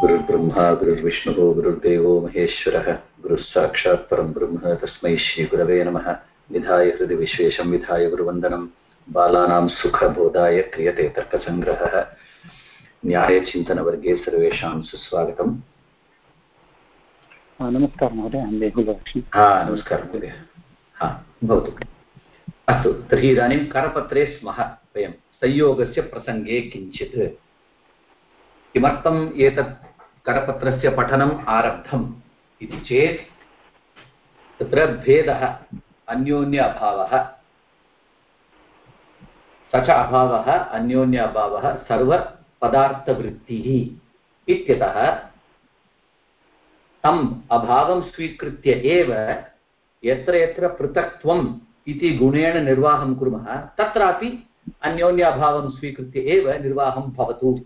गुरुर्ब्रह्मा गुरुर्विष्णुः गुरुर्देवो महेश्वरः। गुरुः साक्षात् परं ब्रह्म तस्मै श्रीगुरवे नमः। विधाय हृदि विश्वेशं विधाय गुरुवन्दनं। बालानां सुखबोधाय क्रियते तर्कसङ्ग्रहः। न्यायचिन्तनवर्गे सर्वेषां सुस्वागतम्। नमस्कारः महोदय अहं बेहुलक्ष्मी हा नमस्कारः महोदय। हा भवतु। अस्तु तर्हि इदानीं करपत्रे स्मः वयं संयोगस्य प्रसङ्गे किञ्चित् किमर्थम् एतत् करपत्रस्य पठनम् आरब्धम् इति चेत् तत्र भेदः अन्योन्य अभावः स च अभावः अन्योन्य अभावः सर्वपदार्थवृत्तिः इत्यतः तम् अभावं स्वीकृत्य एव यत्र यत्र पृथक्त्वम् इति गुणेन निर्वाहं कुर्मः, तत्रापि अन्योन्य अभावं स्वीकृत्य एव निर्वाहं भवतु।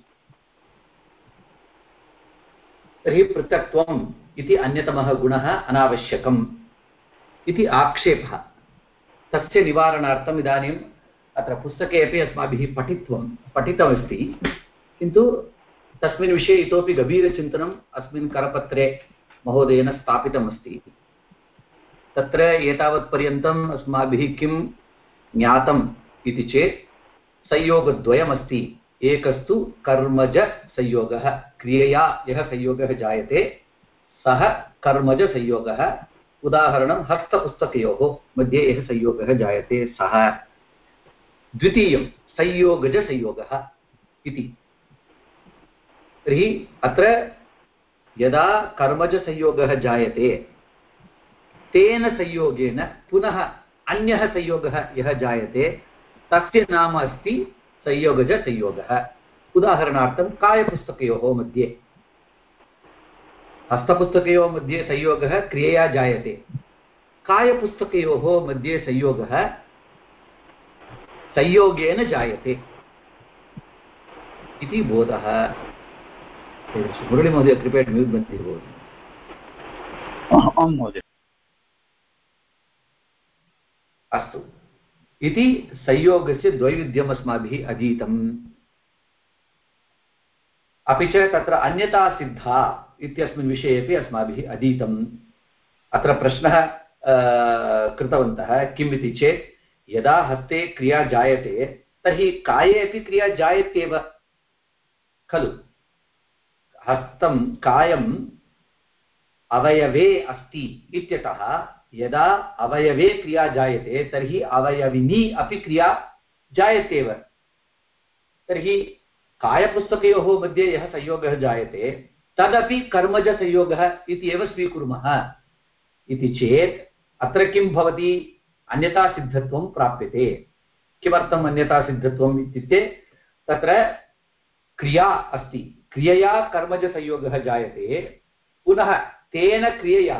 तर्हि पृथक्त्वम् इति अन्यतमः गुणः अनावश्यकम् इति आक्षेपः। तस्य निवारणार्थम् इदानीम् अत्र पुस्तके अपि अस्माभिः पठित्वं पठितमस्ति। किन्तु तस्मिन् विषये इतोपि गभीरचिन्तनम् अस्मिन् करपत्रे महोदयेन स्थापितमस्ति। तत्र एतावत्पर्यन्तम् अस्माभिः किं ज्ञातम् इति चेत् संयोगद्वयमस्ति। एकस्तु कर्मजसंयोगः क्रियया यः संयोगः जायते, सः कर्मजसंयोगः उदाहरणं हस्तपुस्तकयोः मध्ये यः संयोगः जायते, सः। द्वितीयं संयोगजसंयोगः इति। तर्हि अत्र यदा कर्मजसंयोगः जायते, तेन संयोगेन पुनः अन्यः संयोगः यः जायते, तस्य नाम अस्ति संयोगजसंयोगः उदाहरणार्थं कायपुस्तकयोः मध्ये। हस्तपुस्तकयोः मध्ये संयोगः क्रियया जायते। कायपुस्तकयोः मध्ये संयोगः संयोगेन जायते। इति बोधः। मुरळीमहोदय कृपया म्यूट् मध्ये भवतु आं महोदय। अस्तु। इति संयोगस्य द्वैविध्यम् अस्माभिः अधीतम्। अपि च तत्र अन्यता सिद्धा इत्यस्मिन् विषये अपि अस्माभिः अधीतम्। अत्र प्रश्नः कृतवन्तः, किम् इति चेत्, यदा हस्ते क्रिया जायते, तर्हि काये अपि क्रिया जायत्येव? खलु। हस्तं कायम् अवयवे अस्ति इत्यतः, यदा अवयवे क्रिया जायते, तर्हि अवयविनी अपि क्रिया जायत्येव। तर्हि कायपुस्तकयोः मध्ये यः संयोगः जायते, तदपि कर्मजसंयोगः इति एव स्वीकुर्मः। इति चेत् अत्र किं भवति? अन्यतासिद्धत्वं प्राप्यते। किमर्थम् अन्यतासिद्धत्वम् इत्युक्ते तत्र क्रिया अस्ति। क्रियया कर्मजसंयोगः जायते। पुनः तेन क्रियया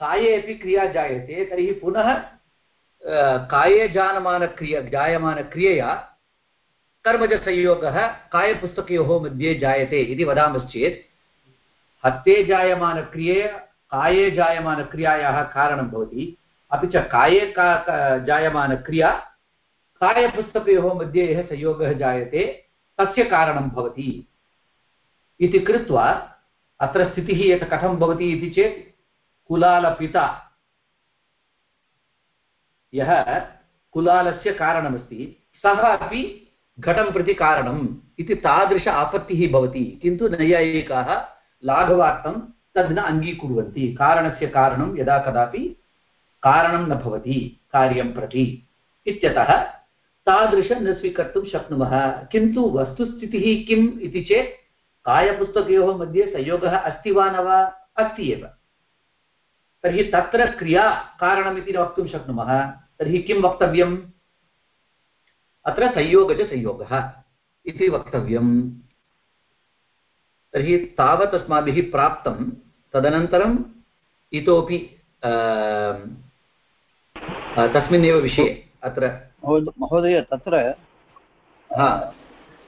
काये अपि क्रिया जायते, तर्हि पुनः काये जानमानक्रिया जायमानक्रियया कर्मजसंयोगः कायपुस्तकयोः मध्ये जायते इति वदामश्चेत्। हस्ते जायमानक्रिये, काये जायमानक्रियायाः कारणं भवति। अपि च काये का जायमानक्रिया कायपुस्तकयोः मध्ये यः संयोगः जायते, तस्य कारणं भवति। इति कृत्वा अत्र स्थितिः यत् कथं भवति इति चेत्, कुलालपिता। यः कुलालस्य कारणमस्ति। सः अपि घटं प्रति कारणम् इति तादृश आपत्तिः भवति। किन्तु नैयायिकाः लाघवार्थं तद् न अङ्गीकुर्वन्ति। कारणस्य कारणं यदा कदापि कारणं न भवति कार्यं प्रति। इत्यतः तादृशं न स्वीकर्तुं शक्नुमः। किन्तु वस्तुस्थितिः किम् इति चेत् कायपुस्तकयोः मध्ये संयोगः अस्ति वा न वा, अस्ति एव। तर्हि तत्र क्रिया कारणमिति वक्तुं शक्नुमः। तर्हि किं वक्तव्यम्? अत्र संयोगजसंयोगः इति वक्तव्यम्। तर्हि तावत् अस्माभिः प्राप्तं। तदनन्तरम् इतोपि तस्मिन्नेव विषये अत्र महोदय तत्र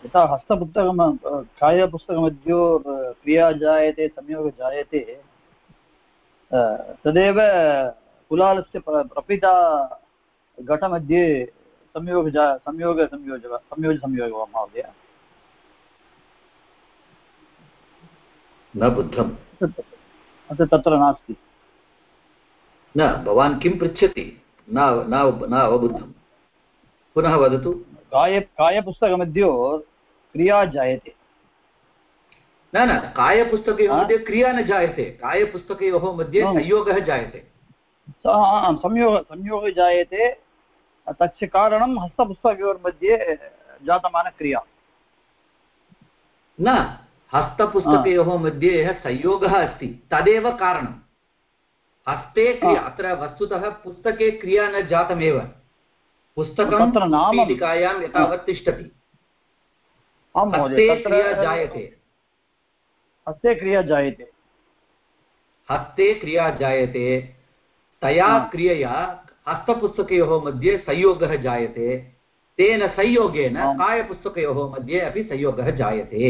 यथा हस्तपुस्तकं छायापुस्तकमध्यो क्रिया जायते संयोगः जायते तदेव कुलालस्य प्रपिता घटमध्ये संयोग संयोग संयोज संयोज संयोग वा महोदय न बुद्धम् अत्र तत्र नास्ति न भवान् किं पृच्छति न न अवबुद्धं पुनः वदतु काय कायपुस्तकमध्ये क्रिया जायते न न कायपुस्तकयोः मध्ये क्रिया न जायते कायपुस्तकयोः मध्ये संयोगः जायते संयोग संयोगः जायते तस्य कारणं हस्तपुस्तकयोर्मध्ये जातमानक्रिया। न हस्तपुस्तकयोः मध्ये यः संयोगः अस्ति तदेव कारणं। हस्ते क्रिया अत्र वस्तुतः पुस्तके क्रिया न जातमेव। पुस्तकं पीठिकायां यथावत् तिष्ठति। हस्ते क्रिया जायते। हस्ते क्रिया जायते। हस्ते क्रिया जायते। तया क्रियया हस्तपुस्तकयोः मध्ये संयोगः जायते। तेन संयोगेन कायपुस्तकयोः मध्ये अपि संयोगः जायते।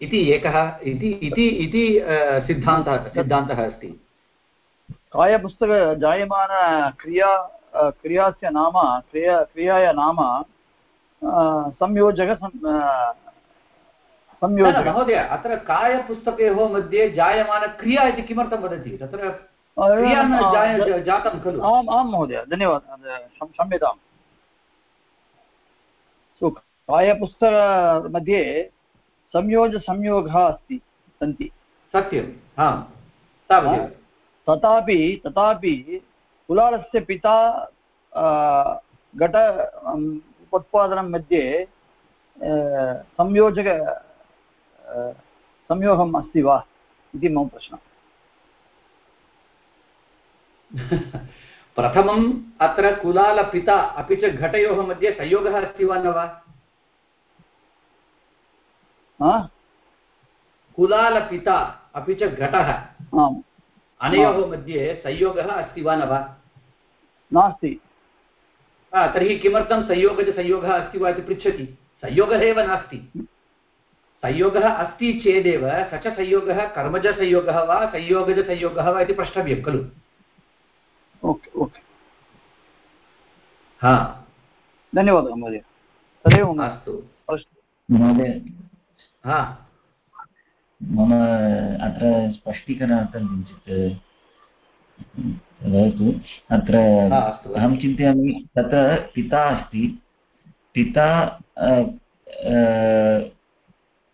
इति एकः इति इति इति सिद्धान्तः सिद्धान्तः अस्ति। कायपुस्तक जायमानक्रिया क्रियास्य नाम क्रिया क्रियाया नाम संयोजक संयोजक। महोदय अत्र कायपुस्तकयोः मध्ये जायमानक्रिया इति किमर्थं वदति? तत्र जातं खलु आम् आं महोदय धन्यवादः क्षम्यताम् कायपुस्तकमध्ये संयोजसंयोगः अस्ति सन्ति। सत्यं तावदेव। तथापि तथापि कुलालस्य पिता घट उत्पादनं मध्ये संयोजक संयोगम् अस्ति वा? इति मम प्रश्नः। प्रथमम् अत्र कुलालपिता अपि च घटयोः मध्ये संयोगः अस्ति वा न वा? कुलालपिता अपि च घटः अनयोः मध्ये संयोगः अस्ति वा न वा? नास्ति। तर्हि किमर्थं संयोगजसंयोगः अस्ति वा इति पृच्छति। संयोगः एव नास्ति। संयोगः अस्ति चेदेव स च संयोगः कर्मजसंयोगः वा संयोगजसंयोगः वा इति प्रष्टव्यं खलु? ओके ओके हा। धन्यवादः महोदय तदेव अस्तु। महोदय हा। मम अत्र स्पष्टीकरणार्थं किञ्चित् वदतु। अत्र अहं चिन्तयामि तत्र पिता अस्ति। पिता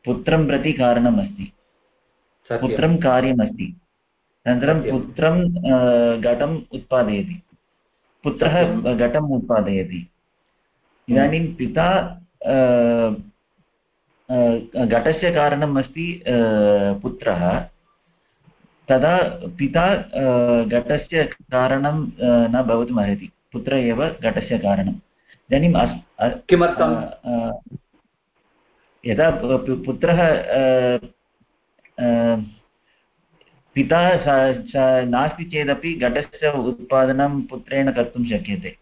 पुत्रं प्रति कारणम् अस्ति पुत्रं कार्यमस्ति। अनन्तरं पुत्रं घटम् उत्पादयति। पुत्रः घटम् उत्पादयति। इदानीं पिता घटस्य कारणम् अस्ति पुत्रः। तदा पिता घटस्य कारणं न भवितुमर्हति पुत्र एव घटस्य कारणम्। इदानीम् अस् किमर्थं यदा पुत्रः पिता नास्ति चेदपि घटस्य उत्पादनं पुत्रेण कर्तुं शक्यते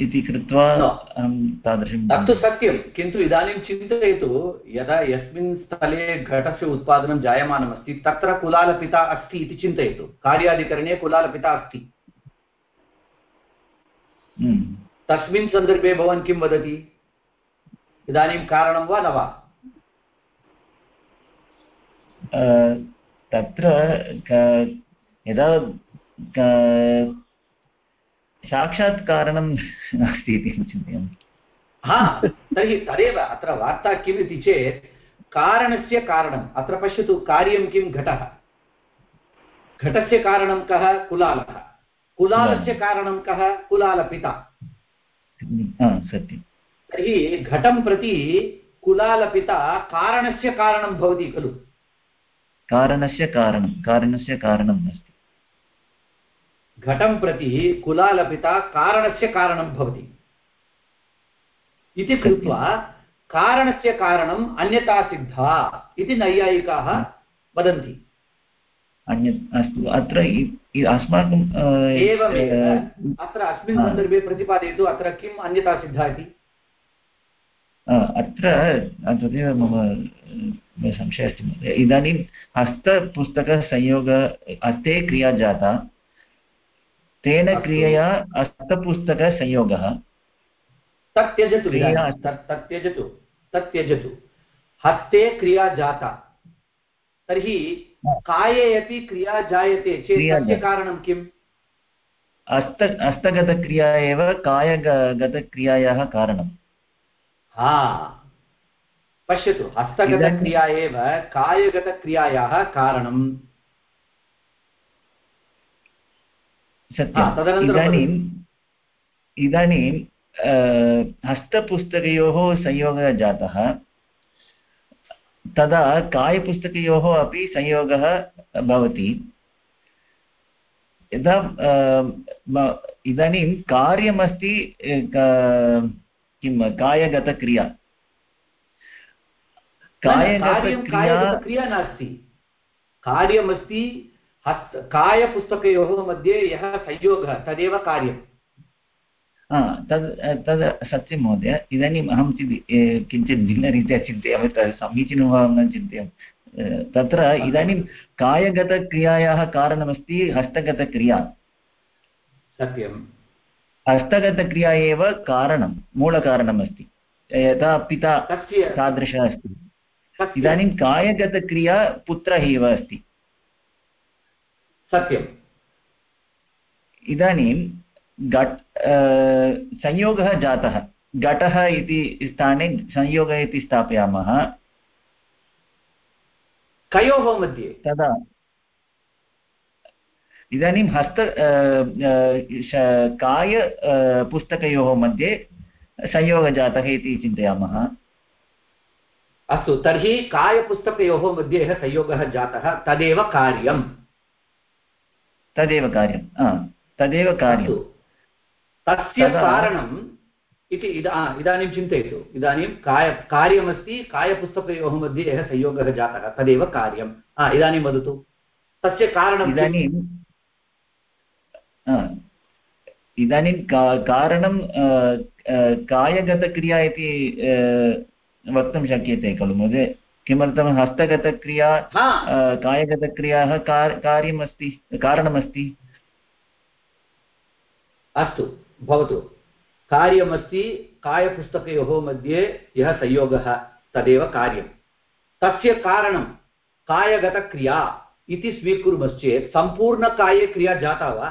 इति कृत्वा अहं तादृशं तत्तु सत्यं किन्तु इदानीं चिन्तयतु यदा यस्मिन् स्थले घटस्य उत्पादनं जायमानमस्ति तत्र कुलालपिता अस्ति इति चिन्तयतु। कार्याधिकरणे कुलालपिता अस्ति। हम्म। तस्मिन् सन्दर्भे भवान् किं वदति? इदानीं कारणं वा न वा? तत्र यदा साक्षात् कारणं नास्ति इति चिन्तयामि। हा तर्हि तदेव अत्र वार्ता किम् इति चेत् कारणस्य कारणम् अत्र पश्यतु कार्यं किं घटः। घटस्य कारणं कः? कुलालः। कुलालस्य कारणं कः? कुलालपिता। सत्यं। तर्हि घटं प्रति कुलालपिता कारणस्य कारणं भवति खलु। कारणस्य कारणं कारणस्य कारणम् अस्ति। घटं प्रति कुलालपिता कारणस्य कारणं भवति। इति कृत्वा कारणस्य कारणम् अन्यथा सिद्धा इति नैयायिकाः वदन्ति। अन्यत् अस्तु अत्र अस्माकं एवमेव। अत्र अस्मिन् सन्दर्भे प्रतिपादयतु अत्र किम् अन्यथा सिद्धा इति। अत्र तदेव मम संशयः अस्ति महोदय इदानीं हस्तपुस्तकसंयोग हस्ते क्रिया जाता। तेन क्रियया हस्तपुस्तकसंयोगः तत् त्यजतु तत् त्यजतु। तत् त्यजतु। हस्ते क्रिया जाता। तर्हि काये अपि क्रिया जायते चेत् तस्य कारणं किम्? अस्त हस्तगतक्रिया एव कायगतक्रियायाः कारणं हा। पश्यतु हस्तगतक्रिया एव कायगतक्रियायाः कारणं इदानीम् इदानीं हस्तपुस्तकयोः संयोगः जातः। तदा कायपुस्तकयोः अपि संयोगः भवति। यदा इदानीं कार्यमस्ति किं कायगतक्रिया। कायगतक्रिया नास्ति। कार्यमस्ति हस्त कायपुस्तकयोः मध्ये यः संयोगः तदेव कार्यम्। तद् तद् सत्यं महोदय इदानीम् अहं किञ्चित् भिन्नरीत्या चिन्तयामि तत् समीचीनं वा न चिन्तयामि तत्र इदानीं कायगतक्रियायाः कारणमस्ति हस्तगतक्रिया। सत्यं हस्तगतक्रिया एव कारणं मूलकारणमस्ति। यथा पिता तादृशः अस्ति। इदानीं कायगतक्रिया पुत्रः एव अस्ति। सत्यम्। इदानीं घट् संयोगः जातः। घटः इति स्थाने संयोगः इति स्थापयामः। कयोः मध्ये? तदा। इदानीं हस्त काय पुस्तकयोः मध्ये संयोगः जातः इति चिन्तयामः। अस्तु तर्हि कायपुस्तकयोः मध्ये यः संयोगः जातः तदेव कार्यम्। तदेव कार्यं तदेव कार्यं तस्य कारणम् इति इदानीं चिन्तयतु। इदानीं काय कार्यमस्ति कायपुस्तकयोः मध्ये यः संयोगः जातः तदेव कार्यम्। इदानीं वदतु। तस्य कारणम् इदानीं इदानीं कारणं कायगतक्रिया इति वक्तुं शक्यते खलु। महोदय किमर्थं हस्तगतक्रिया कायगतक्रियाः कार्यमस्ति कारणमस्ति? अस्तु भवतु। कार्यमस्ति कायपुस्तकयोः मध्ये यः संयोगः तदेव कार्यं तस्य कारणं कायगतक्रिया इति स्वीकुर्मश्चेत् सम्पूर्णकाये क्रिया जाता वा?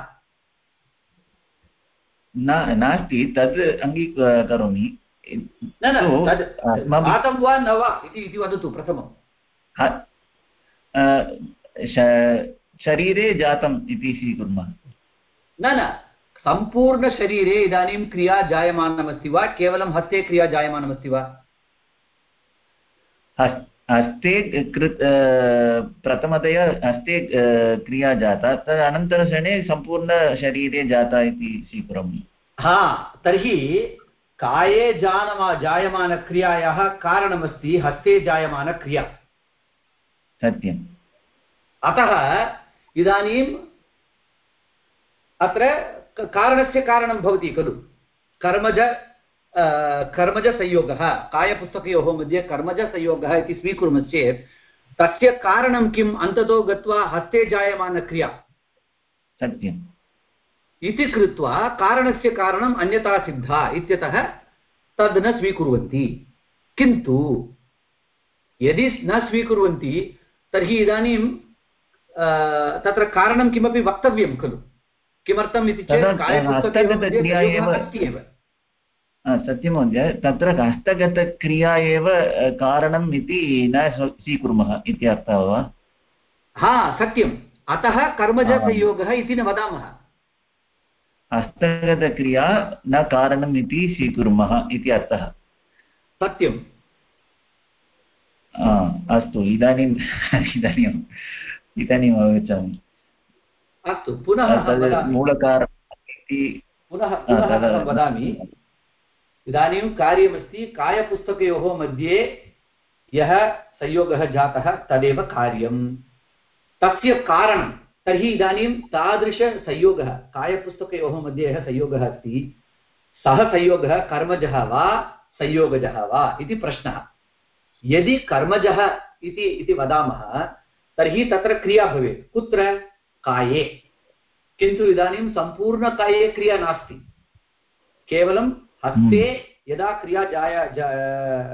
न नास्ति तद् अङ्गीकरोमि न न तद् जातं वा न वा इति वदतु प्रथमं शरीरे जातम् इति स्वीकुर्मः न न सम्पूर्णशरीरे इदानीं क्रिया जायमानमस्ति वा केवलं हस्ते क्रिया जायमानमस्ति वा हस्ते कृत् प्रथमतया हस्ते क्रिया जाता तद् अनन्तरक्षणे सम्पूर्णशरीरे जाता इति स्वीकरोमि हा तर्हि काये जानमा जायमानक्रियायाः कारणमस्ति हस्ते जायमानक्रिया सत्यम्। अतः इदानीम् अत्र कारणस्य कारणं भवति खलु। कर्मज कर्मजसंयोगः कायपुस्तकयोः मध्ये कर्मजसंयोगः इति स्वीकुर्मश्चेत् तस्य कारणं किम्? अन्ततो गत्वा हस्ते जायमानक्रिया सत्यम्। इति कृत्वा कारणस्य कारणम् अन्यथा सिद्धा इत्यतः तद् न स्वीकुर्वन्ति। किन्तु यदि न स्वीकुर्वन्ति तर्हि इदानीं तत्र कारणं किमपि वक्तव्यं खलु। किमर्थम् इति चेत् एव सत्यं महोदय। तत्र हस्तगतक्रिया एव कारणम् इति न स्वीकुर्मः इति अर्थः वा? हा सत्यम्। अतः कर्मजसंयोगः इति न वदामः। हस्तगतक्रिया न कारणम् इति स्वीकुर्मः इति अर्थः। सत्यम्। अस्तु इदानीम् इदानीम् इदानीम् अवगच्छामि। अस्तु पुनः मूलकारः पुनः पुनः वदामि। इदानीं कार्यमस्ति कायपुस्तकयोः मध्ये यः संयोगः जातः तदेव कार्यं तस्य कारणं तर्हि इदानीं तादृशसंयोगः कायपुस्तकयोः मध्ये यः संयोगः अस्ति। सः संयोगः कर्मजः वा संयोगजः वा इति प्रश्नः। यदि कर्मजः इति वदामः तर्हि तत्र क्रिया भवेत्। कुत्र? काये। किन्तु इदानीं सम्पूर्णकाये क्रिया नास्ति। केवलं हस्ते यदा क्रिया जाया जा,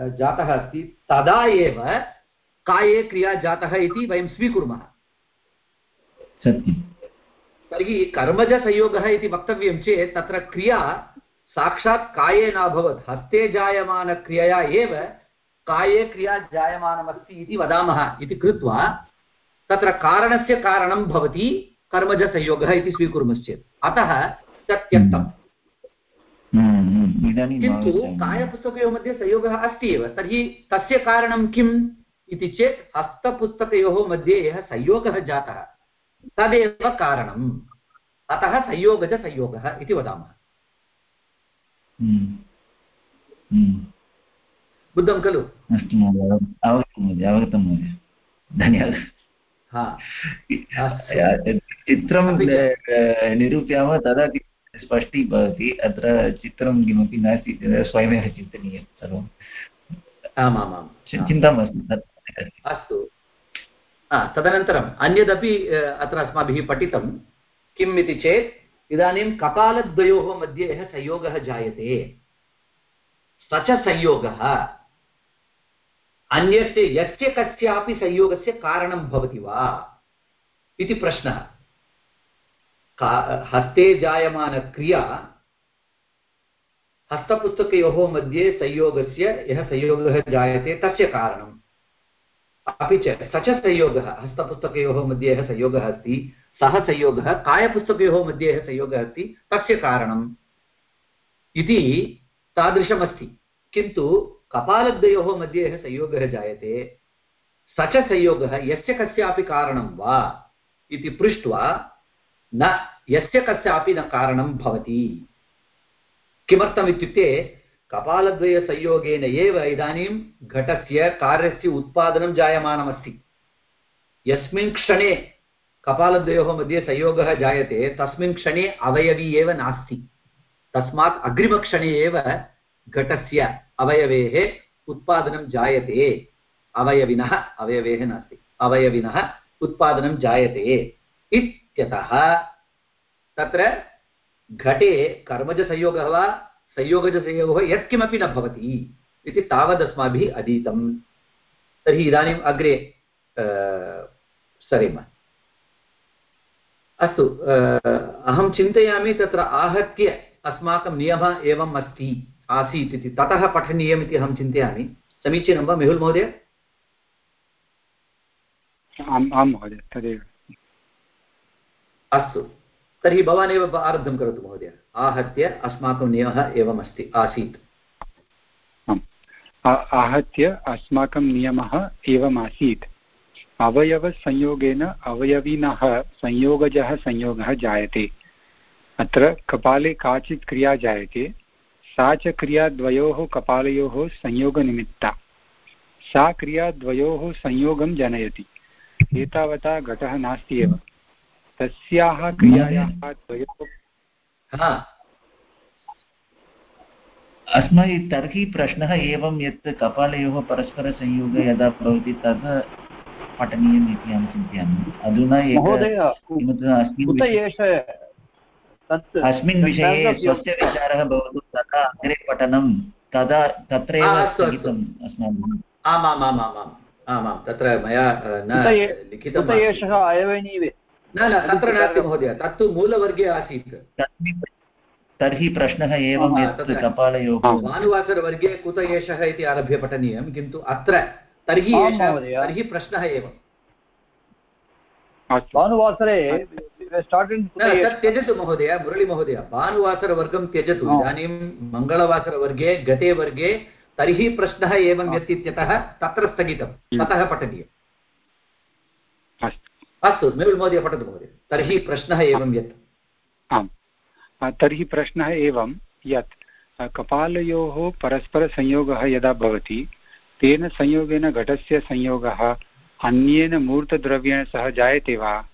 जातः अस्ति तदा एव काये क्रिया जातः इति वयं स्वीकुर्मः। सत्यं तर्हि कर्मजसंयोगः इति वक्तव्यं चेत् तत्र क्रिया साक्षात् काये नाभवत् हस्ते जायमानक्रियया एव काये क्रिया जायमानमस्ति इति वदामः इति कृत्वा तत्र कारणस्य कारणं भवति कर्मजसंयोगः इति स्वीकुर्मश्चेत्। अतः तत् त्यक्तम् हम्म, हम्म, इदानीं किन्तु। कायपुस्तकयोः मध्ये संयोगः अस्ति एव। तर्हि तस्य कारणं किम् इति चेत् हस्तपुस्तकयोः मध्ये यः संयोगः जातः तदेव कारणम्। अतः संयोगजसंयोगः इति वदामः। हम्म, हम्म। बुद्धं खलु? अस्तु महोदय अवगतं महोदय अवगतं महोदय। धन्यवादः। हा। चित्रं निरूपयामः तदा स्पष्टी भवति अत्र चित्रं किमपि नास्ति स्वयमेव चिन्तनीयं सर्वं। आमामां चिन्ता मास्तु अस्तु। तदनन्तरम् अन्यदपि अत्र अस्माभिः पठितं, किम् इति चेत्, इदानीं कपालद्वयोः मध्ये यः संयोगः जायते स च संयोगः, अन्यस्य, यस्य कस्यापि संयोगस्य कारणं भवति वा, इति प्रश्नः। का, हस्ते जायमानक्रिया, हस्तपुस्तकयोः मध्ये संयोगस्य, यः संयोगः जायते, तस्य कारणम्। अपि च स च संयोगः हस्तपुस्तकयोः मध्ये यः संयोगः अस्ति, सः संयोगः, कायपुस्तकयोः मध्ये यः संयोगः अस्ति, तस्य कारणम् इति तादृशमस्ति। किन्तु कपालद्वयोः मध्ये यः संयोगः जायते स च संयोगः यस्य कस्यापि कारणं वा इति पृष्ट्वा न, यस्य कस्यापि न कारणं भवति। किमर्थमित्युक्ते कपालद्वयसंयोगेन एव इदानीं घटस्य कार्यस्य उत्पादनं जायमानमस्ति। यस्मिन् क्षणे कपालद्वयोः मध्ये संयोगः जायते, तस्मिन् क्षणे अवयवी एव नास्ति। तस्मात् अग्रिमक्षणे एव घटस्य अवयवेः उत्पादनं जायते। अवयविनः अवयवेः नास्ति। अवयविनः उत्पादनं जायते इत्यतः तत्र घटे कर्मजसंयोगः वा संयोगजसंयोगः यत्किमपि न भवति इति तावदस्माभिः अधीतं तर्हि इदानीम् अग्रे सरेम। अस्तु अहं चिन्तयामि तत्र आहत्य अस्माकं नियमः एवम् अस्ति आसीत् इति। ततः पठनीयम् इति अहं चिन्तयामि। समीचीनं वा मेहुल् महोदय? आम् आं महोदय तदेव। अस्तु। तर्हि भवानेव आरब्धं करोतु, महोदय। आहत्य अस्माकं नियमः एवमस्ति, आसीत्। आहत्य अस्माकं नियमः एवमासीत्। अवयवसंयोगेन अवयविनः संयोगजः संयोगः जायते। अत्र कपाले काचित् क्रिया जायते। सा च क्रिया द्वयोः कपालयोः संयोगनिमित्ता। सा क्रिया द्वयोः संयोगं जनयति। एतावता घटः नास्ति एव। तस्याः क्रियायाः द्वयोः हा। तर्हि प्रश्नः एवं यत् कपालयोः परस्परसंयोगः यदा भवति तदा पठनीयम् इति अहं चिन्तयामि। अधुना एक महोदय किमर्थम् अस्मिन् उत विषये- एष अस्मिन् विषये स्वस्य विचारः भवतु तदा अग्रे पठनं तदा तत्रैव। स्थगितम् अस्माभिः। आमामामामाम् आमां तत्र मया न लिखितम् एषः अयवनीवे न न तत्र नास्ति महोदय तत्तु मूलवर्गे आसीत्। तर्हि प्रश्नः एवं कपालयोः भानुवासरवर्गे कुत एषः इति आरभ्य पठनीयं किन्तु अत्र तर्हि। तर्हि प्रश्नः एवं। भानुवासरे त्यजतु महोदय मुरळीमहोदय भानुवासरवर्गं त्यजतु। इदानीं मङ्गलवासरवर्गे गते वर्गे तर्हि प्रश्नः एवं यत् इत्यतः तत्र स्थगितं। ततः पठनीयम्। अस्तु। अस्तु मेहुल् महोदय। पठतु महोदय तर्हि प्रश्नः एवं यत्। आम्। तर्हि प्रश्नः एवं यत् कपालयोः परस्परसंयोगः यदा भवति, तेन संयोगेन घटस्य संयोगः, अन्येन मूर्तद्रव्येण सह जायते वा?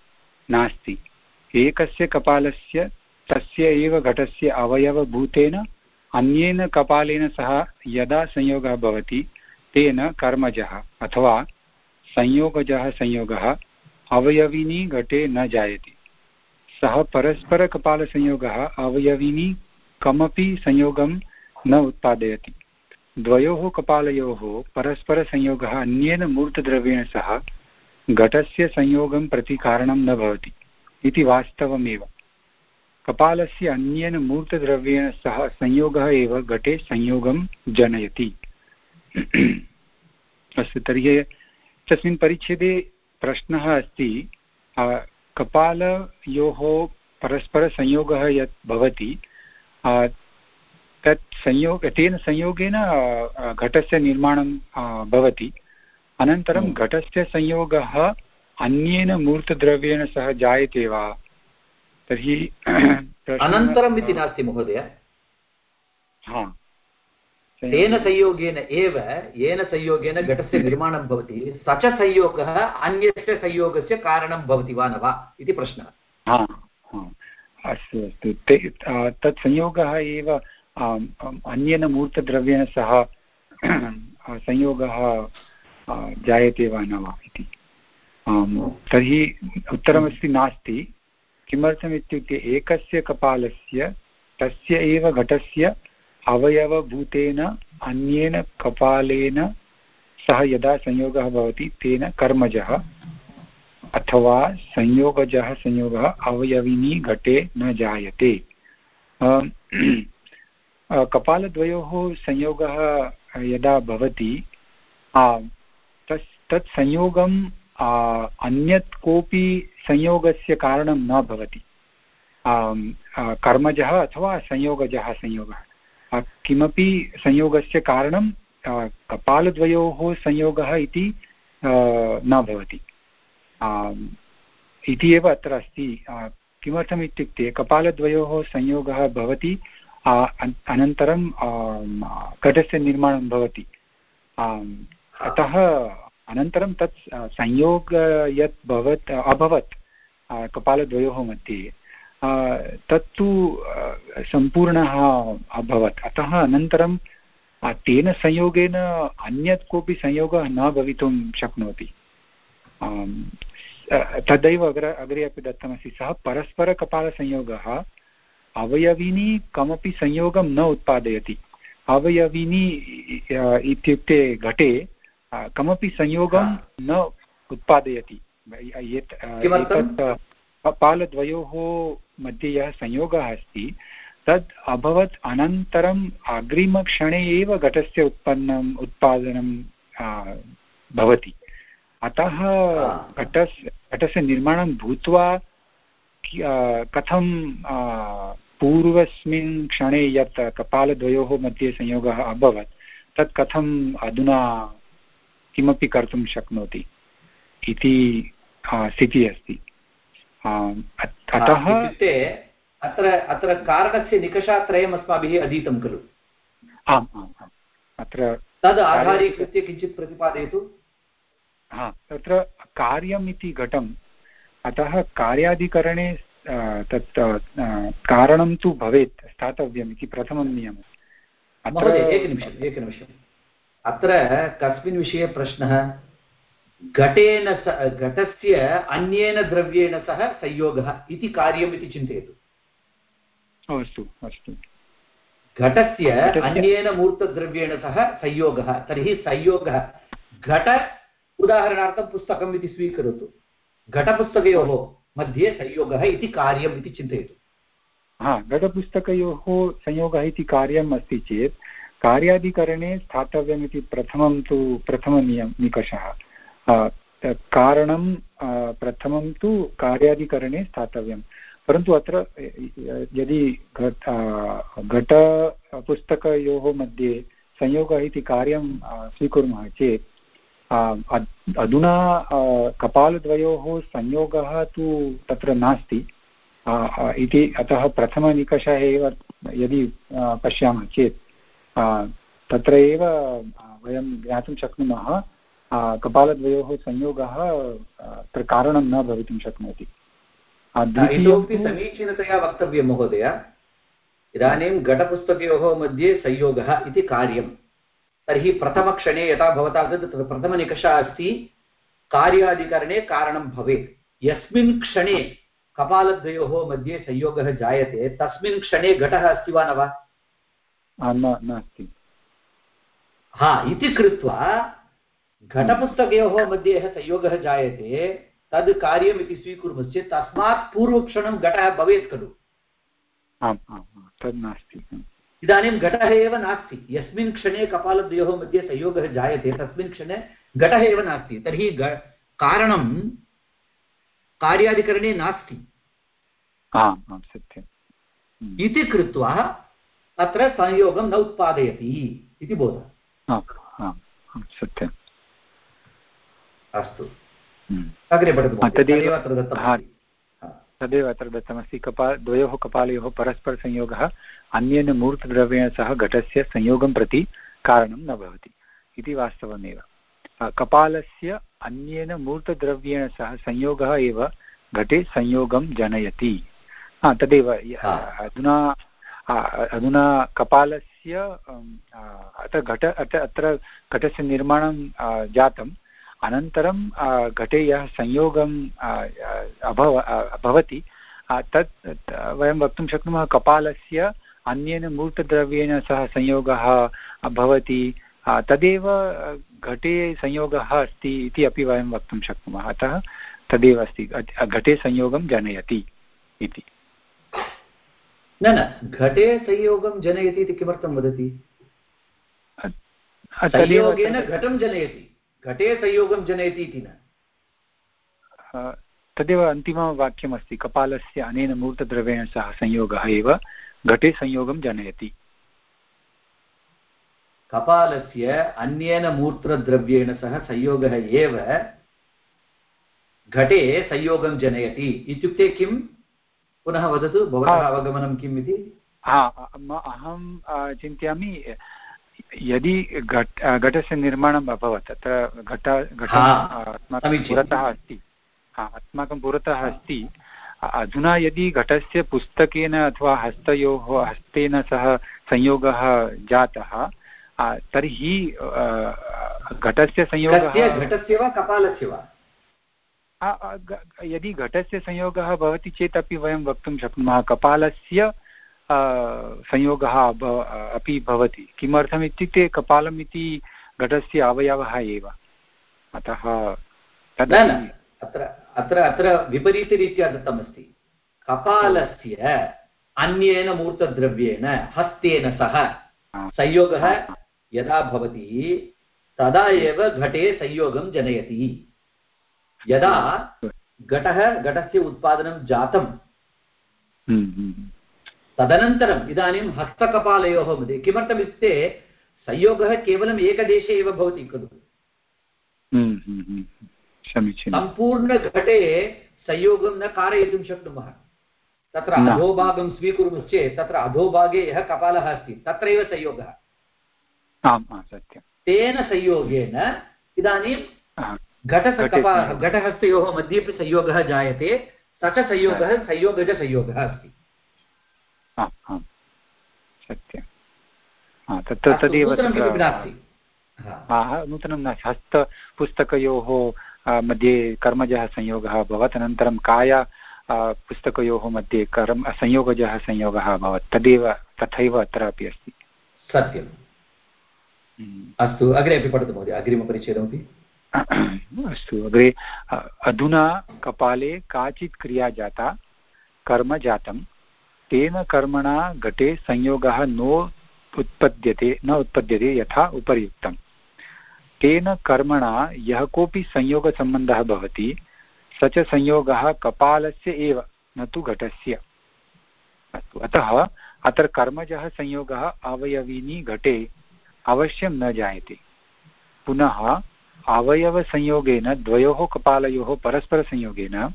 नास्ति। एकस्य कपालस्य, तस्य एव घटस्य अवयवभूतेन, अन्येन कपालेन सह यदा संयोगः भवति, तेन कर्मजः अथवा संयोगजः संयोगः अवयविनी घटे न जायते। सः परस्परकपालसंयोगः अवयविनी कमपि संयोगं न उत्पादयति। द्वयोः कपालयोः परस्परसंयोगः अन्येन मूर्तद्रव्येण सह घटस्य संयोगं प्रति कारणं न भवति इति वास्तवमेव। कपालस्य अन्येन मूर्तद्रव्येण सह संयोगः एव घटे संयोगं जनयति। अस्तु तर्हि तस्मिन् परिच्छेदे प्रश्नः अस्ति कपालयोः परस्परसंयोगः यत् भवति तत् संयोग तेन संयोगेन घटस्य निर्माणं भवति। अनन्तरं घटस्य संयोगः अन्येन मूर्तद्रव्येण सह जायते वा? तर्हि अनन्तरम् इति नास्ति महोदय। तेन संयोगेन एव येन संयोगेन घटस्य निर्माणं भवति। स च संयोगः अन्यस्य संयोगस्य कारणं भवति वा न वा इति प्रश्नः। अस्तु अस्तु। ते तत् संयोगः एव अन्येन मूर्तद्रव्येण सह संयोगः जायते वा न वा इति। तर्हि उत्तरमस्ति नास्ति। किमर्थमित्युक्ते एकस्य कपालस्य तस्य एव घटस्य अवयवभूतेन, अन्येन कपालेन सह यदा संयोगः भवति, तेन कर्मजः, अथवा संयोगजः संयोगः अवयविनी घटे न जायते। कपालद्वयोः संयोगः यदा भवति तस्, तत् संयोगं अन्यत् कोऽपि संयोगस्य कारणं न भवति। कर्मजः अथवा संयोगजः संयोगः। किमपि संयोगस्य कारणं कपालद्वयोः संयोगः इति न भवति। इति एव अत्र अस्ति। किमर्थम् इत्युक्ते कपालद्वयोः संयोगः भवति अनन्तरं घटस्य निर्माणं भवति। अतः अनन्तरं तत् संयोग यत् भवत्, अभवत् कपालद्वयोः मध्ये तत्तु सम्पूर्णः अभवत्। अतः अनन्तरं तेन संयोगेन अन्यत् कोऽपि संयोगः न भवितुं शक्नोति। तदैव अग्र अग्रे अपि दत्तमस्ति सः परस्परकपालसंयोगः अवयविनी कमपि संयोगं न उत्पादयति। अवयविनी इत्युक्ते घटे कमपि संयोगं न उत्पादयति। एतत् पालद्वयोः मध्ये यः संयोगः अस्ति तद् अभवत् अनन्तरम् अग्रिमक्षणे एव घटस्य उत्पन्नम् उत्पादनं भवति। अतः घटस्य घटस्य निर्माणं भूत्वा कथं पूर्वस्मिन् क्षणे यत् कपालद्वयोः मध्ये संयोगः अभवत् तत् कथम् अधुना किमपि कर्तुं शक्नोति इति स्थितिः अस्ति। अतः इत्युक्ते अत्र अत्र कारणस्य निकषात्रयम् अस्माभिः अधीतं खलु। आम् आम् आम्। अत्र तद् आधारीकृत्य किञ्चित् प्रतिपादयतु। हा तत्र कार्यम् इति घटम् अतः कार्याधिकरणे तत् कारणं तु भवेत् स्थातव्यम् इति प्रथमं नियमः एकनिमिषम् एकनिमिषम्। अत्र कस्मिन् विषये प्रश्नः? घटेन घटस्य अन्येन द्रव्येण सह संयोगः इति कार्यम् इति चिन्तयतु। अस्तु अस्तु। घटस्य अन्येन मूर्तद्रव्येण सह संयोगः तर्हि संयोगः घट उदाहरणार्थं पुस्तकम् इति स्वीकरोतु। घटपुस्तकयोः मध्ये संयोगः इति कार्यम् इति चिन्तयतु। हा घटपुस्तकयोः संयोगः इति कार्यम् अस्ति चेत् कार्याधिकरणे स्थातव्यमिति प्रथमं तु प्रथमनियम निकषः। कारणं प्रथमं तु कार्याधिकरणे स्थातव्यं। परन्तु अत्र यदि घटपुस्तकयोः मध्ये संयोगः इति कार्यं स्वीकुर्मः चेत् अधुना कपालद्वयोः संयोगः तु तत्र नास्ति। इति अतः प्रथमनिकषः एव यदि पश्यामः चेत् तत्र एव वयं ज्ञातुं शक्नुमः। कपालद्वयोः संयोगः तत्र कारणं न भवितुं शक्नोति। इतोपि समीचीनतया वक्तव्यं महोदय। इदानीं घटपुस्तकयोः मध्ये संयोगः इति कार्यं। तर्हि प्रथमक्षणे यथा भवता तत्र प्रथमनिकषः अस्ति कार्याधिकरणे कारणं भवेत्। यस्मिन् क्षणे कपालद्वयोः मध्ये संयोगः जायते तस्मिन् क्षणे घटः अस्ति वा न वा? नास्ति। हा इति कृत्वा घटपुस्तकयोः मध्ये यः संयोगः जायते तद् कार्यम् इति स्वीकुर्मश्चेत् तस्मात् पूर्वक्षणं घटः भवेत् खलु। आम् आम् तद् नास्ति। इदानीं घटः एव नास्ति। यस्मिन् क्षणे कपालद्वयोः मध्ये संयोगः जायते तस्मिन् क्षणे घटः एव नास्ति। तर्हि कारणं कार्याधिकरणे नास्ति। आम् आं सत्यम्। इति कृत्वा अत्र संयोगं न उत्पादयति इति बोधः। सत्यम्। अस्तु। अग्रे पठतु तदेव अत्र तदेव अत्र दत्तमस्ति। कपाल द्वयोः कपालयोः परस्परसंयोगः अन्येन मूर्तद्रव्येण सह घटस्य संयोगं प्रति कारणं न भवति। इति वास्तवमेव। कपालस्य अन्येन मूर्तद्रव्येण सह संयोगः एव घटे संयोगं जनयति। तदेव। अधुना अधुना कपालस्य अत्र घट अत्र घटस्य निर्माणं जातं अनन्तरं घटे यः संयोगं अभव भवति तत् वयं वक्तुं शक्नुमः कपालस्य अन्येन मूर्तद्रव्येण सह संयोगः भवति तदेव घटे संयोगः अस्ति इति अपि वयं वक्तुं शक्नुमः। अतः तदेव अस्ति घटे संयोगं जनयति इति। न न घटे संयोगं जनयति इति किमर्थं वदति? संयोगेन घटं जनयति। घटे संयोगं जनयति इति न। तदेव अन्तिमवाक्यमस्ति कपालस्य अनेन मूर्तद्रव्येण सह संयोगः एव घटे संयोगं जनयति। कपालस्य अन्येन मूर्तद्रव्येण सह संयोगः एव घटे संयोगं जनयति। इत्युक्ते किं? पुनः वदतु भवतः अवगमनं किम् इति? अहं चिन्तयामि यदि घट घटस्य निर्माणम् अभवत् तत्र घट अस्माकं पुरतः अस्ति। अस्माकं पुरतः अस्ति। अधुना यदि घटस्य पुस्तकेन अथवा हस्तयोः हस्तेन सह संयोगः जातः तर्हि घटस्य संयोगः घटस्य वा कपालस्य वा? यदि घटस्य संयोगः भवति चेत् अपि वयं वक्तुं शक्नुमः। कपालस्य संयोगः अपि भवति। किमर्थम् इत्युक्ते कपालम् इति घटस्य अवयवः एव। अतः अत्र अत्र अत्र विपरीतरीत्या दत्तमस्ति। कपालस्य अन्येन मूर्तद्रव्येण हस्तेन सह संयोगः यदा भवति तदा एव घटे संयोगं जनयति। यदा घटः घटस्य उत्पादनं जातं हम्म, हम्म। तदनन्तरम् इदानीं हस्तकपालयोः मध्ये किमर्थमित्युक्ते संयोगः केवलम् एकदेशे एव भवति खलु। हम्म, हम्म, हम्म, सम्पूर्णघटे संयोगं न कारयितुं शक्नुमः। तत्र अधोभागं स्वीकुर्मश्चेत् तत्र अधोभागे यः कपालः अस्ति तत्रैव संयोगः। तेन संयोगेन इदानीं घटकपा घटहस्तयोः मध्येपि संयोगः जायते स च संयोगः संयोगजसंयोगः अस्ति। आम् सत्यं. तत्र तदेव नूतनं नास्ति? हस्तपुस्तकयोः मध्ये कर्मजः संयोगः अभवत् अनन्तरं काय पुस्तकयोः मध्ये कर्म संयोगजः संयोगः अभवत्. तदेव तथैव अत्रापि अस्ति. सत्यम्. हम्म। अस्तु अग्रे अपि पठतु महोदय अग्रिमपरिचयमपि अस्तु अग्रे अधुना कपाले काचित् क्रिया जाता कर्म जातं तेन कर्मणा घटे संयोगः नो उत्पद्यते, न उत्पद्यते, यथा उपर्युक्तं तेन कर्मणा यः कोऽपि संयोगसम्बन्धः भवति, स च संयोगः कपालस्य एव, न तु घटस्य। अस्तु, अतः अत्र कर्मजः संयोगः अवयविनी घटे, अवश्यं न जायते। पुनः अवयवसंयोगेन, द्वयोः कपालयोः परस्परसंयोगेन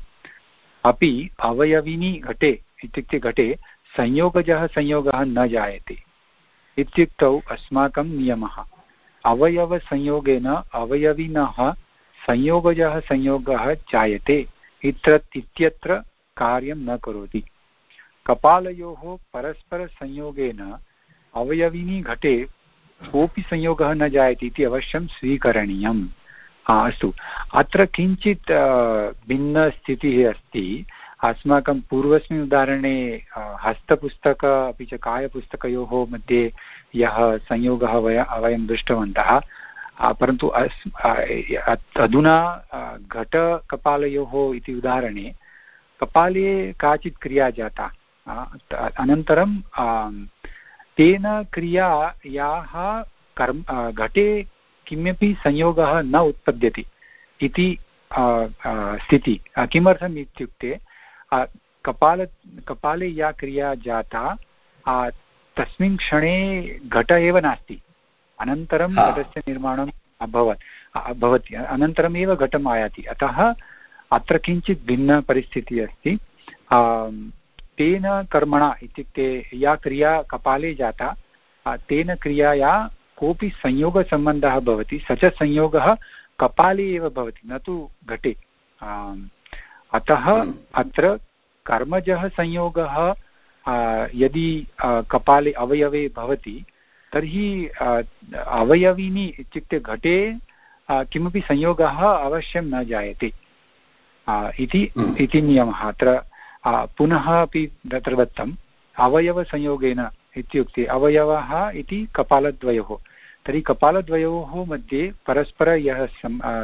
अपि अवयविनी घटे इत्युक्ते घटे संयोगजः संयोगः न जायते। इत्युक्तौ अस्माकं नियमः। अवयवसंयोगेन अवयविनः संयोगजः संयोगः जायते। इत्र इत्यत्र कार्यं न करोति। कपालयोः परस्परसंयोगेन अवयविनी घटे कोऽपि संयोगः न जायते इति अवश्यं स्वीकरणीयम्। अस्तु। अत्र किञ्चित् भिन्नस्थितिः अस्ति। अस्माकं पूर्वस्मिन् उदाहरणे हस्तपुस्तक, अपि च कायपुस्तकयोः मध्ये यः संयोगः वय, वयं दृष्टवन्तः परन्तु अस् अधुना घटकपालयोः इति उदाहरणे, कपाले काचित् क्रिया जाता अनन्तरं तेन क्रियायाः कर्म घटे किमपि संयोगः न उत्पद्यते इति स्थितिः किमर्थम् इत्युक्ते कपाल कपाले या क्रिया जाता तस्मिन् क्षणे घट एव नास्ति। अनन्तरं घटस्य निर्माणम् अभवत्। भवति। अनन्तरमेव घटम् आयाति। अतः अत्र किञ्चित् भिन्नपरिस्थितिः अस्ति। तेन कर्मणा इत्युक्ते या क्रिया कपाले जाता तेन क्रियाया कोऽपि संयोगसम्बन्धः भवति। स च संयोगः कपाले एव भवति न तु घटे। अतः अत्र कर्मजः संयोगः यदि कपाले अवयवे भवति तर्हि अवयविनी इत्युक्ते घटे किमपि संयोगः अवश्यं न जायते। इति इति नियमः। अत्र पुनः अपि तत्र दत्तम् अवयवसंयोगेन इत्युक्ते अवयवः इति कपालद्वयोः। तर्हि कपालद्वयोः मध्ये परस्पर यः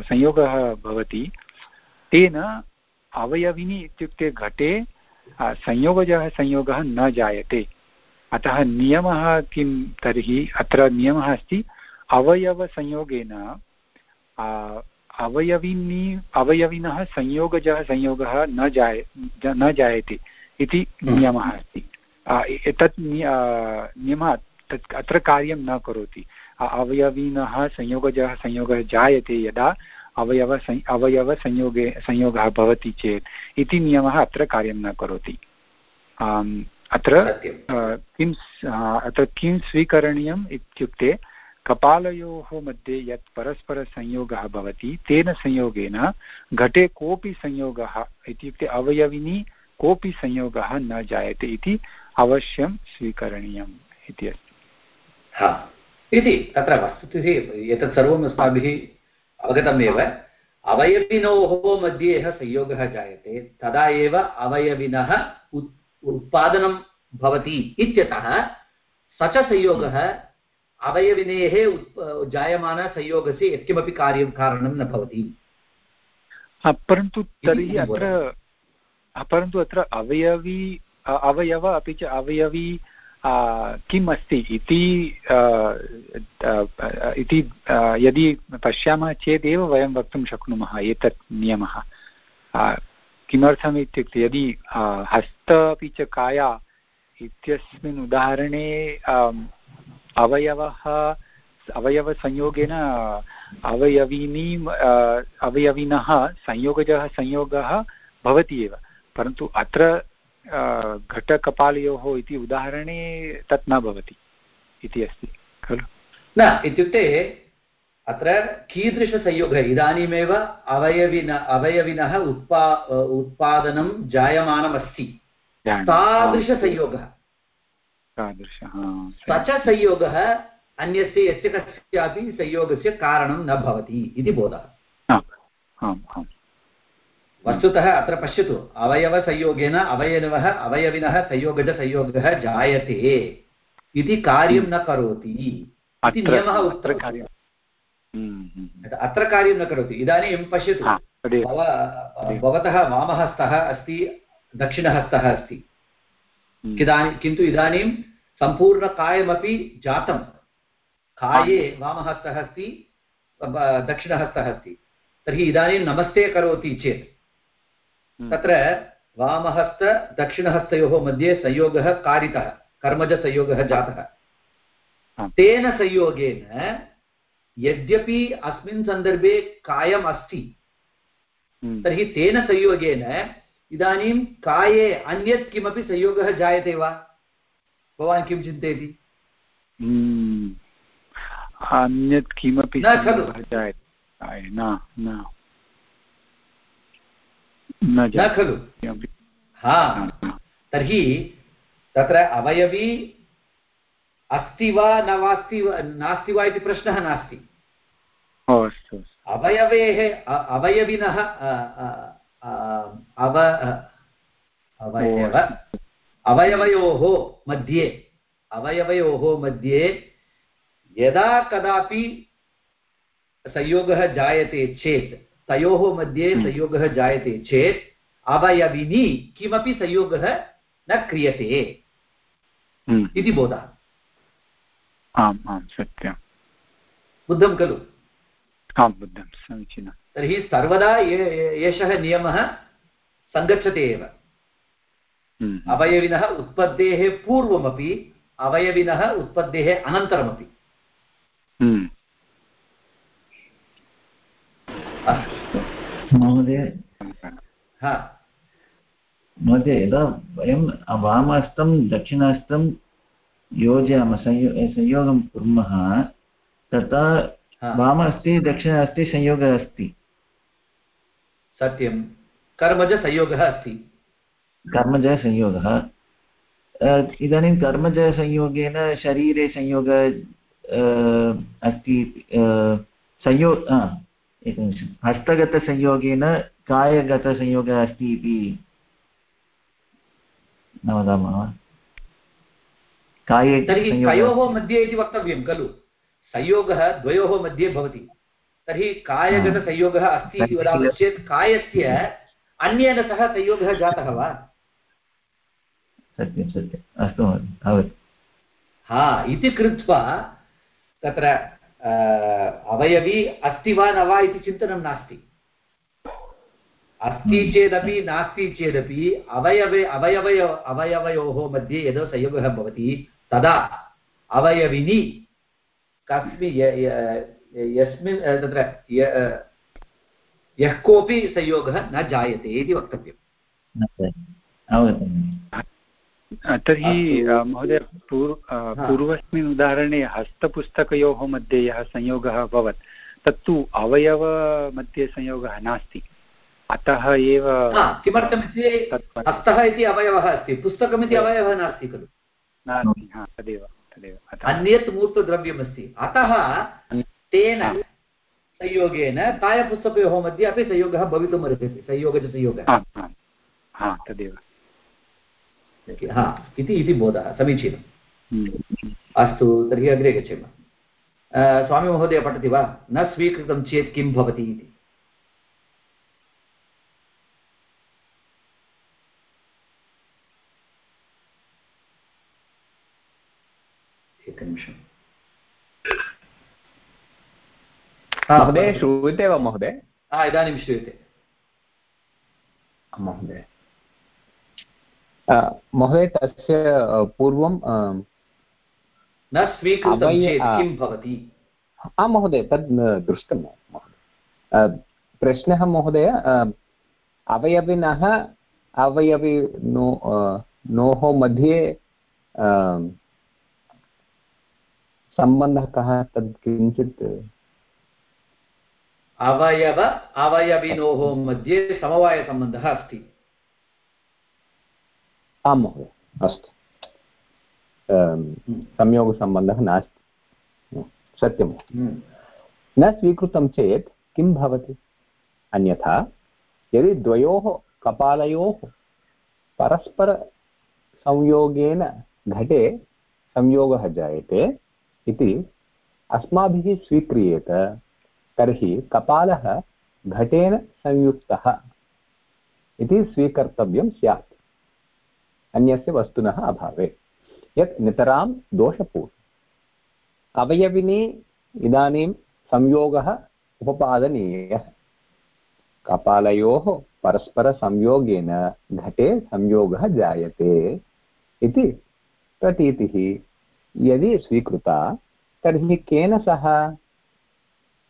संयोगः भवति तेन अवयविनी इत्युक्ते घटे संयोगजः संयोगः न जायते। अतः नियमः किं तर्हि अत्र नियमः अस्ति अवयवसंयोगेन अवयविनी अवयविनः संयोगजः संयोगः न जाय न जायते इति नियमः अस्ति। एतत् नियमः तत् अत्र कार्यं न करोति। अवयविनः संयोगजः संयोगः जायते यदा अवयव अवयवसंयोगे संयोगः भवति चेत् इति नियमः अत्र कार्यं न करोति। अत्र किं अत्र किं स्वीकरणीयम् इत्युक्ते कपालयोः मध्ये यत् परस्परसंयोगः भवति तेन संयोगेन घटे कोऽपि संयोगः इत्युक्ते अवयविनी कोऽपि संयोगः न जायते इति अवश्यं स्वीकरणीयम् इति अस्ति। इति तत्र वस्तुतः एतत् सर्वम् अस्माभिः अवगतमेव। अवयविनोः मध्ये यः संयोगः जायते। तदा एव अवयविनः उत्पादनं भवति इत्यतः स च संयोगः अवयविनेः जायमानसंयोगस्य यत्किमपि कार्यं कारणं न भवति। परन्तु तर्हि अत्र परन्तु अत्र अवयवी अवयव अपि च अवयवी किम् अस्ति? इति इति यदि पश्यामः चेदेव वयं वक्तुं शक्नुमः एतत् नियमः। किमर्थम् इत्युक्ते, यदि हस्त अपि च काया इत्यस्मिन् उदाहरणे अवयवः, अवयवसंयोगेन, अवयविनी अवयविनः संयोगजः संयोगः भवति एव। परन्तु अत्र घटकपालयोः इति उदाहरणे तत् न भवति इति अस्ति खलु? न इत्युक्ते अत्र कीदृशसंयोगः इदानीमेव अवयविन अवयविनः उत्पा उत्पादनं जायमानमस्ति। तादृशसंयोगः। तादृशः स च संयोगः अन्यस्य यस्य कस्यापि संयोगस्य कारणं न भवति इति बोधः। आम् आम्। वस्तुतः अत्र पश्यतु अवयवसंयोगेन अवयवः अवयविनः संयोगजसंयोगः जायते इति कार्यं न करोति इति नियमः उक्तः हम्म, हम्म। अत्र कार्यं न करोति इदानीं पश्यतु भव भवतः वामहस्तः अस्ति दक्षिणहस्तः अस्ति हम्म। किन्तु इदानीं सम्पूर्णकायमपि जातं काये वामहस्तः अस्ति दक्षिणहस्तः अस्ति तर्हि इदानीं नमस्ते करोति चेत् हम्म। तत्र वामहस्त दक्षिणहस्तयोः मध्ये संयोगः कारितः कर्मजसंयोगः जातः। तेन संयोगेन यद्यपि अस्मिन् सन्दर्भे कायम् अस्ति हम्म। तर्हि तेन संयोगेन इदानीं काये अन्यत् किमपि संयोगः जायते वा? भवान् किं चिन्तयति? हम्म। अन्यत् किमपि न खलु। न खलु। हा। तर्हि तत्र अवयवी अस्ति वा न वास्ति नास्ति वा इति प्रश्नः नास्ति। अवयवेः अवयविनः अव अवयव अवयवयोः मध्ये अवयवयोः मध्ये यदा कदापि संयोगः जायते चेत् तयोः मध्ये हम्म। संयोगः जायते चेत् अवयविनि किमपि संयोगः न क्रियते हम्म। इति बोधः आम् आं सत्यं बुद्धं खलु आं बुद्धं समीचीनं तर्हि सर्वदा एषः नियमः सङ्गच्छते एव हम्म। अवयविनः उत्पत्तेः पूर्वमपि अवयविनः उत्पत्तेः अनन्तरमपि। अस्तु महोदय। हा। महोदय यदा वयं वामहस्तं दक्षिणास्तं योजयामः संयो संयोगं कुर्मः तथा वामहस्ते दक्षिणहस्ते संयोगः अस्ति। सत्यं। कर्मजसंयोगः अस्ति। कर्मजसंयोगः इदानीं कर्मजसंयोगेन शरीरे संयोगः अस्ति संयो एकनिमिषं हस्तगतसंयोगेन कायगतसंयोगः अस्ति इति न वदामः वा? काये कयोः मध्ये इति वक्तव्यं खलु। संयोगः द्वयोः मध्ये भवति। तर्हि कायगतसंयोगः अस्ति इति वदामः चेत् कायस्य अन्येन सह संयोगः जातः वा? सत्यं सत्यम्। अस्तु महोदय भवतु हा इति कृत्वा तत्र अवयवी अस्ति वा न वा इति चिन्तनं नास्ति। अस्ति हम्म। चेदपि नास्ति चेदपि अवयवे अवयवय अवयवयोः मध्ये यदा संयोगः भवति तदा अवयविनि कस्मि य- य- यस्मिन् तत्र यः कोऽपि संयोगः न जायते इति वक्तव्यम्। अवगतं अ, तर्हि महोदय पूर्व पूर्वस्मिन् उदाहरणे हस्तपुस्तकयोः मध्ये यः संयोगः अभवत् तत्तु अवयवमध्ये संयोगः नास्ति। अतः एव किमर्थमिति? हस्तः इति अवयवः अस्ति पुस्तकमिति अवयवः नास्ति खलु। नास्ति हा तदेव तदेव अन्यत् मूर्तद्रव्यमस्ति। अतः तेन संयोगेन कायपुस्तकयोः मध्ये अपि संयोगः भवितुमर्हति संयोगजसंयोगः। हा तदेव। हा इति इति बोधः समीचीनम् हम्म। अस्तु तर्हि अग्रे गच्छेम अ, स्वामिमहोदय पठति वा न स्वीकृतं चेत् किं भवति इति एकनिमिषम् हा, महोदय श्रूयते वा महोदय हा इदानीं श्रूयते महोदय अ, महोदय तस्य पूर्वं न स्वीकृतं किं भवति? आं महोदय तद् न दृष्टं प्रश्नः महोदय अवयविनः अवयविनो अ, नोः मध्ये सम्बन्धः कः? तद् किञ्चित् अवयव अवयविनोः मध्ये समवायसम्बन्धः अस्ति। आं महोदय अस्तु। अं, संयोगसम्बन्धः नास्ति। सत्यं। हम्म। न स्वीकृतं चेत् किं भवति? अन्यथा यदि द्वयोः कपालयोः परस्परसंयोगेन घटे संयोगः जायते इति अस्माभिः स्वीक्रियेत तर्हि कपालः घटेन संयुक्तः इति स्वीकर्तव्यं स्यात्। अन्यस्य वस्तुनः अभावे। यत् नितरां दोषपूर्णम्। अवयविनी इदानीं संयोगः उपपादनीयः। कपालयोः परस्परसंयोगेन घटे संयोगः जायते इति प्रतीतिः। यदि स्वीकृता, तर्हि केन सह?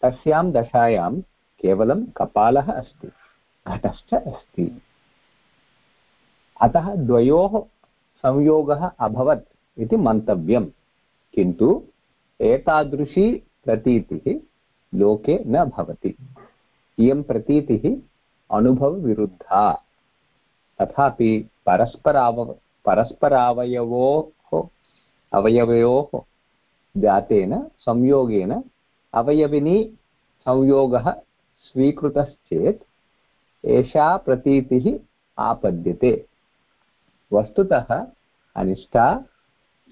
तस्यां दशायां केवलं कपालः अस्ति, घटश्च अस्ति। अतः द्वयोः संयोगः अभवत् इति मन्तव्यं किन्तु एतादृशी प्रतीतिः लोके न भवति। इयं प्रतीतिः अनुभवविरुद्धा। तथापि परस्पराव, परस्परावयवोः, अवयवयोः जातेन संयोगेन अवयविनी संयोगः स्वीकृतश्चेत् एषा प्रतीतिः आपद्यते। वस्तुतः अनिष्टा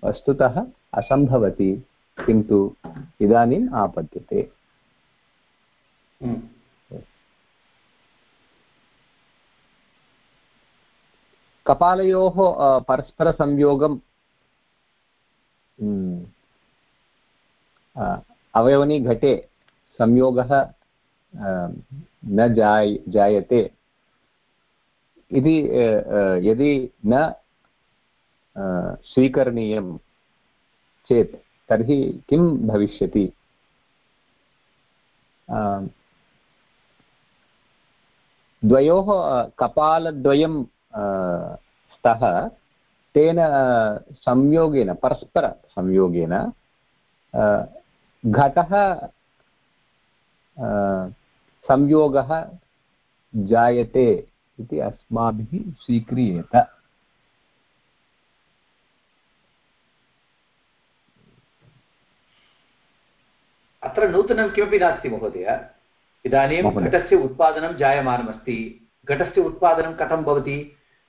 वस्तुतः असम्भवति किन्तु इदानीम् आपद्यते। हम्म। कपालयोः परस्परसंयोगं हम्म, घटे संयोगः न जाय जायते। इति यदि न स्वीकरणीयं चेत् तर्हि किं भविष्यति? द्वयोः कपालद्वयं स्तः तेन संयोगेन परस्परसंयोगेन घटः संयोगः जायते। इति अस्माभिः स्वीक्रियेत। अत्र नूतनं किमपि नास्ति महोदय। इदानीं घटस्य उत्पादनं जायमानमस्ति। घटस्य उत्पादनं कथं भवति?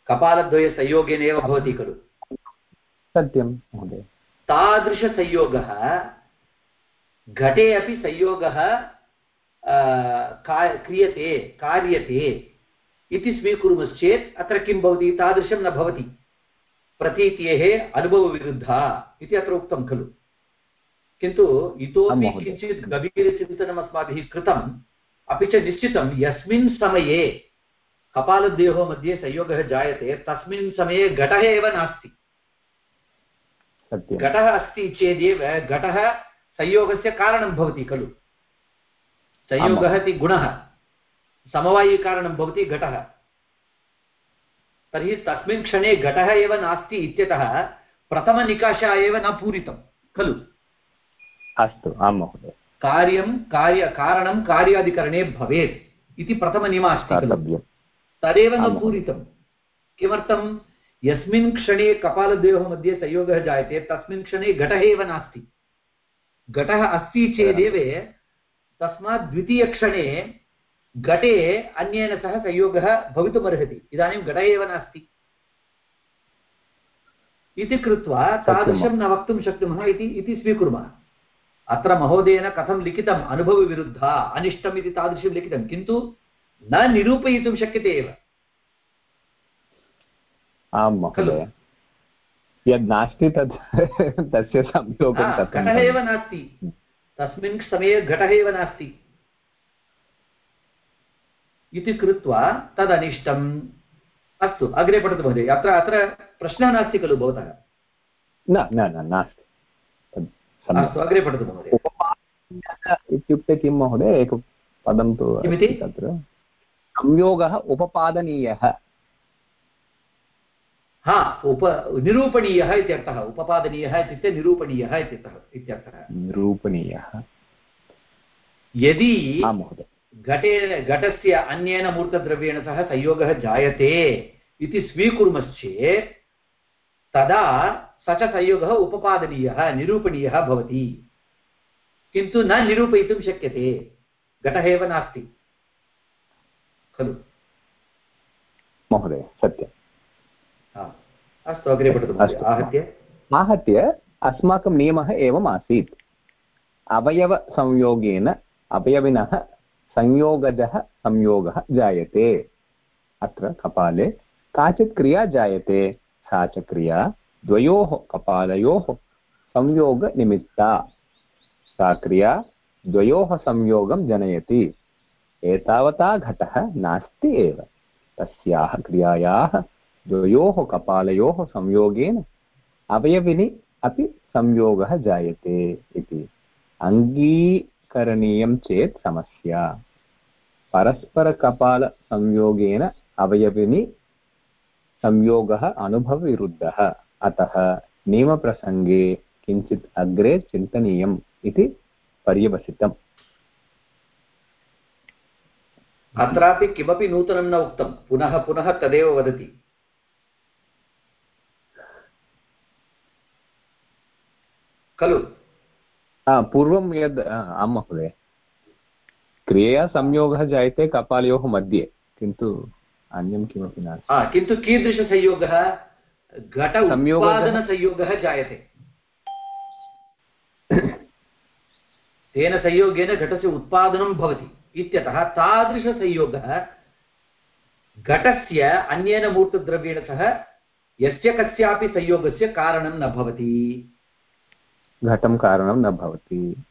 कपालद्वयसंयोगेन एव भवति खलु। सत्यं महोदय। तादृशसंयोगः घटे अपि संयोगः क्रियते कार्यते। इति स्वीकुर्मश्चेत् अत्र किं भवति? तादृशं न भवति। प्रतीतेः अनुभवविरुद्धा इति अत्र उक्तं खलु। किन्तु इतोपि किञ्चित् गभीरचिन्तनम् अस्माभिः कृतम्। अपि च निश्चितं यस्मिन् समये कपालद्वयोः मध्ये संयोगः जायते तस्मिन् समये घटः एव नास्ति। घटः अस्ति चेदेव घटः संयोगस्य कारणं भवति खलु। संयोगः इति गुणः। समवायिकारणं भवति घटः। तर्हि तस्मिन् क्षणे घटः एव नास्ति इत्यतः प्रथमनिकाषः एव न पूरितं खलु? अस्तु आं महोदय। कार्यं कार्य कारणं कार्याधिकरणे भवेत् इति प्रथमनियमः अस्ति तदेव न। पूरितं किमर्थं? यस्मिन् क्षणे कपालद्वयोः मध्ये संयोगः जायते तस्मिन् क्षणे घटः एव नास्ति। घटः अस्ति चेदेव तस्मात् द्वितीयक्षणे घटे अन्येन सह संयोगः भवितुमर्हति। इदानीं घटः एव नास्ति। इति कृत्वा तादृशं न वक्तुं शक्नुमः इति इति स्वीकुर्मः। अत्र महोदयेन कथं लिखितम् अनुभवविरुद्धा अनिष्टम् इति तादृशं लिखितं किन्तु न निरूपयितुं शक्यते एव। आं महोदय। यद् नास्ति तत् तस्य संयोगं घटः एव नास्ति। तस्मिन् समये घटः एव नास्ति। इति कृत्वा तदनिष्टम्। अस्तु अग्रे पठतु महोदय अत्र अत्र प्रश्नः नास्ति खलु भवतः? न न न नास्ति। अस्तु अग्रे पठतु महोदय। इत्युक्ते किं महोदय एकं पदं तु किमिति? तत्र। संयोगः उपपादनीयः। हा उप निरूपणीयः इत्यर्थः उपपादनीयः इत्युक्ते निरूपणीयः इत्यर्थः इत्यर्थः। निरूपणीयः। यदि महोदय। घटे घटस्य अन्येन मूर्तद्रव्येण सह संयोगः जायते इति स्वीकुर्मश्चेत् तदा स च संयोगः उपपादनीयः निरूपणीयः भवति। किन्तु न निरूपयितुं शक्यते। घटः एव नास्ति। खलु? महोदय सत्यं हा। अस्तु अग्रे पठतु। आहत्य? आहत्य अस्माकं नियमः एवम् आसीत्। अवयवसंयोगेन अवयविनः संयोगजः संयोगः जायते। अत्र कपाले काचित् क्रिया जायते। सा च क्रिया द्वयोः कपालयोः संयोगनिमित्ता। सा क्रिया द्वयोः संयोगं जनयति। एतावता घटः नास्ति एव। तस्याः क्रियायाः द्वयोः कपालयोः संयोगेन अवयविनि अपि संयोगः जायते इति। अङ्गीकरणीयं चेत् समस्या। परस्परकपालसंयोगेन अवयविनि संयोगः अनुभवविरुद्धः। अतः नियमप्रसङ्गे किञ्चित् अग्रे चिन्तनीयम् इति पर्यवसितम्। अत्रापि किमपि नूतनं न उक्तं। पुनः पुनः तदेव वदति। खलु? पूर्वं यद् आं महोदय। क्रियया संयोगः जायते कपालयोः मध्ये किन्तु अन्यं किमपि नास्ति। किन्तु कीदृशसंयोगः? घट उत्पादनसंयोगः जायते। तेन संयोगेन घटस्य उत्पादनं भवति। इत्यतः तादृशसंयोगः घटस्य अन्येन मूर्तद्रव्येण सह यस्य कस्यापि संयोगस्य कारणं न भवति। घटं कारणं न भवति।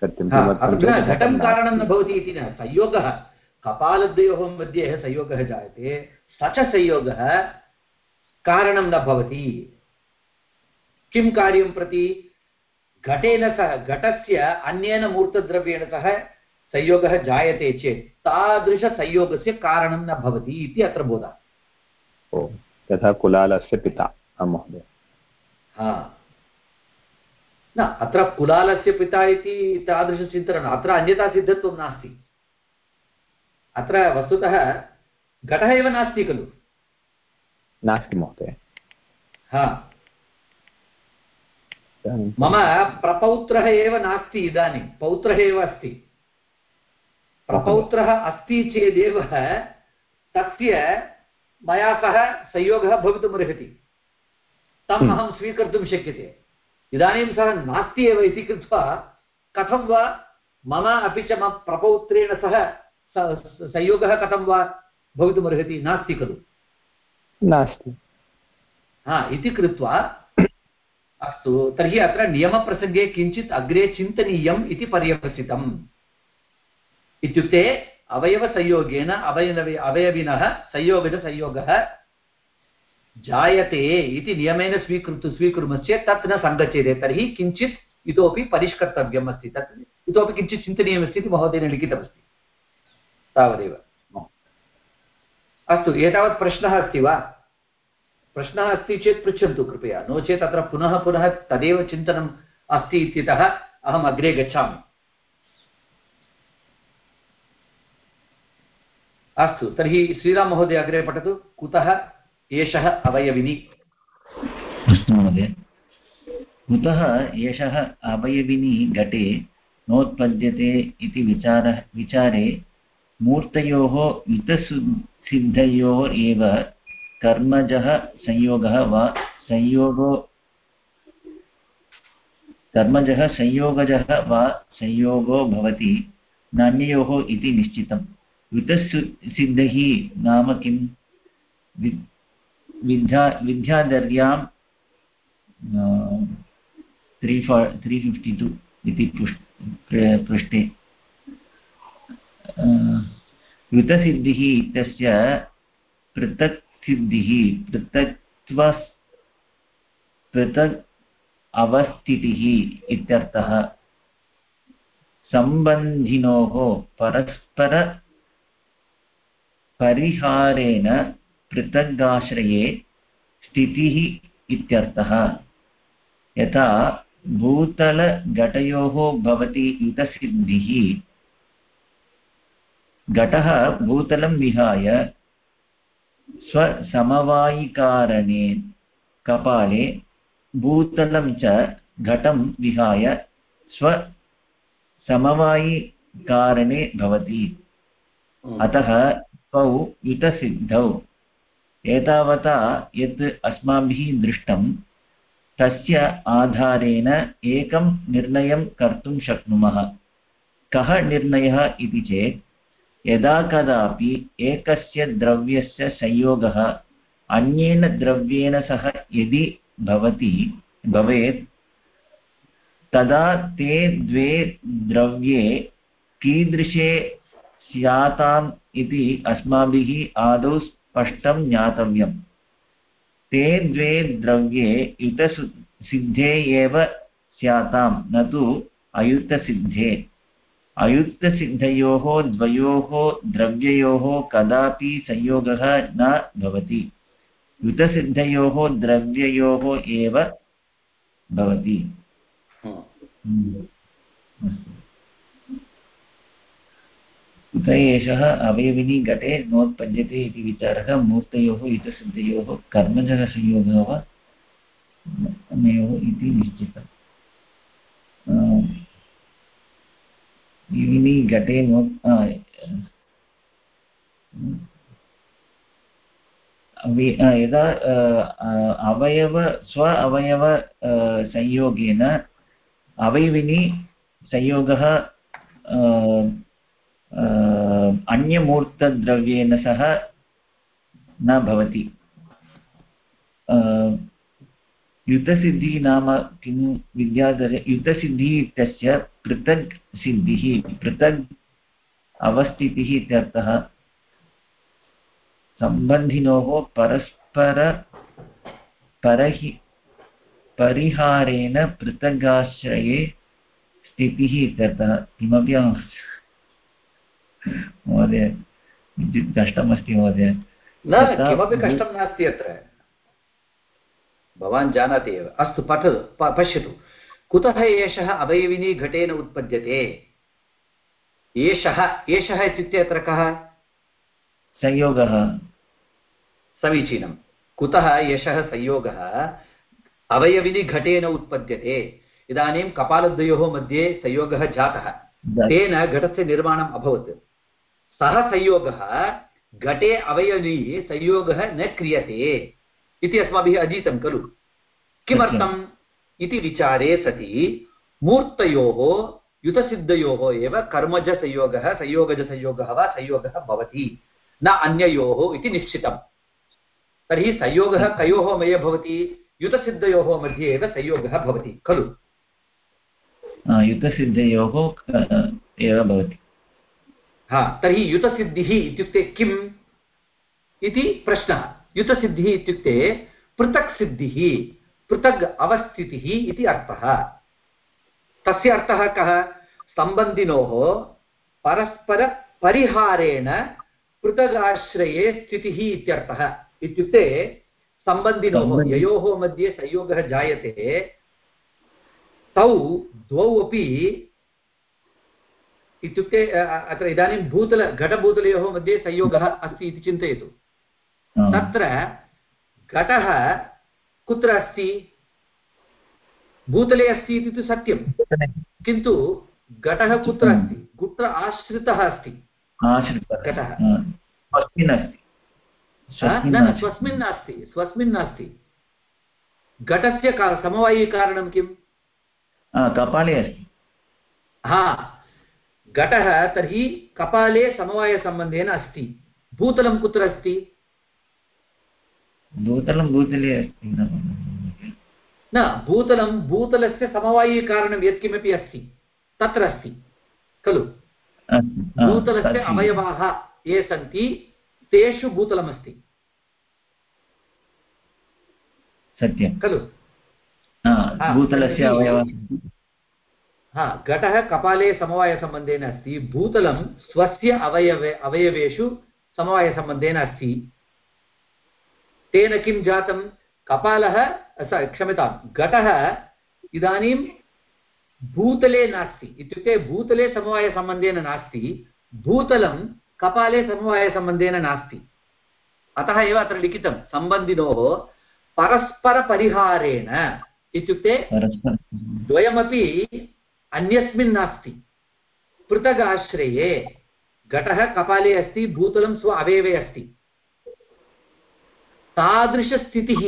सत्यं हा, घटं कारणं न भवति इति न संयोगः। कपालद्वयोः मध्ये संयोगः जायते। स च संयोगः कारणं न भवति। किं कार्यं प्रति? घटेन सह घटस्य अन्येन मूर्तद्रव्येण सह संयोगः जायते चेत् तादृशसंयोगस्य कारणं न भवति इति अत्र बोधः। ओ यथा कुलालस्य पिता आं महोदय। हा। न अत्र कुलालस्य पिता इति तादृशचिन्तनं अत्र अन्यथा सिद्धत्वं नास्ति। अत्र वस्तुतः घटः एव नास्ति खलु। नास्ति महोदय। हा। मम प्रपौत्रः एव नास्ति इदानीं पौत्रः एव अस्ति। प्रपौत्रः अस्ति चेदेव तस्य मया सह संयोगः भवितुमर्हति। तम् Hmm. अहं स्वीकर्तुं शक्यते। इदानीं सः नास्ति एव इति कृत्वा कथं वा मम अपि च मम प्रपौत्रेण सह संयोगः कथं वा भवितुमर्हति नास्ति खलु। नास्ति। हा इति कृत्वा अस्तु तर्हि अत्र नियमप्रसङ्गे किञ्चित् अग्रे चिन्तनीयम् इति पर्यवसितम्। इत्युक्ते अवयवसंयोगेन अवयव अवयविनः संयोगजसंयोगः जायते इति नियमेन स्वीकृत्य स्वीकुर्मश्चेत् तत् न सङ्गच्छेते तर्हि किञ्चित् इतोपि परिष्कर्तव्यम् अस्ति तत् इतोपि किञ्चित् चिन्तनीयमस्ति इति महोदयेन लिखितमस्ति। तावदेव अस्तु, एतावत् प्रश्नः अस्ति वा? प्रश्नः अस्ति चेत् पृच्छन्तु कृपया। नो चेत् अत्र पुनः पुनः तदेव चिन्तनम् अस्ति इत्यतः अहम् अग्रे गच्छामि। अस्तु, तर्हि श्रीराममहोदय अग्रे पठतु। कुतः? एषः अवयविनि। अस्तु महोदय। कुतः एषः अवयविनी घटे नोत्पद्यते इति विचारः विचारे मूर्तयोः युतसिद्धयोः एव कर्मजः संयोगः वा संयोगो कर्मजः संयोगजः वा संयोगो भवति नान्ययोः इति निश्चितम्। युतसिद्धैः नाम किं विद्या विद्याधर्यां त्री फा त्री फिफ्टि टु इति पृष्ठे। युतसिद्धिः इत्यस्य पृथक् सिद्धिः पृथक्त्व पृथक् अवस्थितिः इत्यर्थः। सम्बन्धिनोः परस्पर परिहारेण पृथगाश्रये स्थितिः इत्यर्थः। यथा भूतलघटयोः भवति युतसिद्धिः घटः भूतलं विहाय कपाले भूतलं च घटं विहाय स्वसमवायिकारणे भवति। अतः द्वौ युतसिद्धौ एतावता यत् अस्माभिः दृष्टं, तस्य आधारेण एकं निर्णयं कर्तुं शक्नुमः। कः निर्णयः इति चेत्, यदा कदापि एकस्य द्रव्यस्य संयोगः अन्येन द्रव्येण सह यदि भवति, भवेत्, तदा ते द्वे द्रव्ये कीदृशे स्याताम् इति अस्माभिः आदौ स्पष्टं ज्ञातव्यम्। ते द्वे द्रव्ये युतसिद्धे एव स्यातां न तु अयुतसिद्धे। अयुक्तसिद्धयोः द्वयोः द्रव्ययोः कदापि संयोगः न भवति। युतसिद्धयोः द्रव्ययोः एव भवति। उत एषः अवयविनी घटे नोत्पद्यते इति विचारः मूर्तयोः युतसिद्धयोः कर्मजः संयोगः वा? नयोः इति निश्चितम्। युविनी घटे नो यदा अवयव, स्व अवयव संयोगेन अवयविनि संयोगः अ, अ, सह न भवति। युतसिद्धिः नाम किं विद्याधरे युतसिद्धिः इत्यस्य पृथक् सिद्धिः पृथक् अवस्थितिः इत्यर्थः सम्बन्धिनोः परस्पर परहि परिहारेण पृथगाश्रये स्थितिः इत्यर्थः। किमपि महोदय किञ्चित् कष्टमस्ति महोदय। न किमपि कष्टं नास्ति अत्र। भवान् जानाति एव। अस्तु पठतु पश्यतु। कुतः एषः अवयविनी घटेन उत्पद्यते? एषः एषः इत्युक्ते अत्र कः? संयोगः। समीचीनं। कुतः एषः संयोगः? अवयविनि घटेन उत्पद्यते। इदानीं कपालद्वयोः मध्ये संयोगः जातः। तेन घटस्य निर्माणम् अभवत्। सः संयोगः घटे अवयवी संयोगः न क्रियते इति अस्माभिः अधीतं खलु। किमर्थम् इति विचारे सति मूर्तयोः युतसिद्धयोः एव कर्मजसंयोगः संयोगजसंयोगः वा संयोगः भवति न अन्ययोः इति निश्चितम्। तर्हि संयोगः कयोः मये भवति युतसिद्धयोः मध्ये एव संयोगः भवति खलु। युतसिद्धयोः एव भवति। हा तर्हि युतसिद्धिः इत्युक्ते किम् इति प्रश्नः। युतसिद्धिः इत्युक्ते पृथक् सिद्धिः पृथग् अवस्थितिः इति अर्थः। तस्य अर्थः कः? सम्बन्धिनोः परस्परपरिहारेण पृथगाश्रये स्थितिः इत्यर्थः। इत्युक्ते सम्बन्धिनोः ययोः मध्ये संयोगः जायते। तौ द्वौ अपि इत्युक्ते अत्र इदानीं भूतल घटभूतलयोः मध्ये संयोगः अस्ति इति चिन्तयतु। तत्र घटः कुत्र अस्ति? भूतले अस्ति इति तु सत्यं किन्तु घटः कुत्र अस्ति? कुत्र आश्रितः अस्ति? घटः। न न स्वस्मिन् नास्ति। स्वस्मिन् नास्ति। घटस्य समवायिकारणं किम्? कपाले अस्ति। हा। घटः तर्हि कपाले समवायसम्बन्धेन अस्ति। भूतलं कुत्र अस्ति? भूतलं भूतले अस्ति न भूतलं भूतलस्य समवायिकारणं यत्किमपि अस्ति। तत्र अस्ति। खलु? भूतलस्य अवयवाः ये सन्ति तेषु भूतलमस्ति। सत्यं खलु? भूतलस्य अवयवः हा घटः कपाले समवायसम्बन्धेन अस्ति भूतलं स्वस्य अवयवे अवयवेषु समवायसम्बन्धेन अस्ति। तेन किं जातं? कपालः स- क्षम्यतां घटः इदानीं भूतले नास्ति। इत्युक्ते भूतले समवायसम्बन्धेन नास्ति भूतलं कपाले समवायसम्बन्धेन नास्ति। अतः एव अत्र लिखितं सम्बन्धिनोः परस्परपरिहारेण। इत्युक्ते द्वयमपि अन्यस्मिन् नास्ति। पृथग् आश्रये घटः कपाले अस्ति भूतलं स्व अवयवे अस्ति। तादृशस्थितिः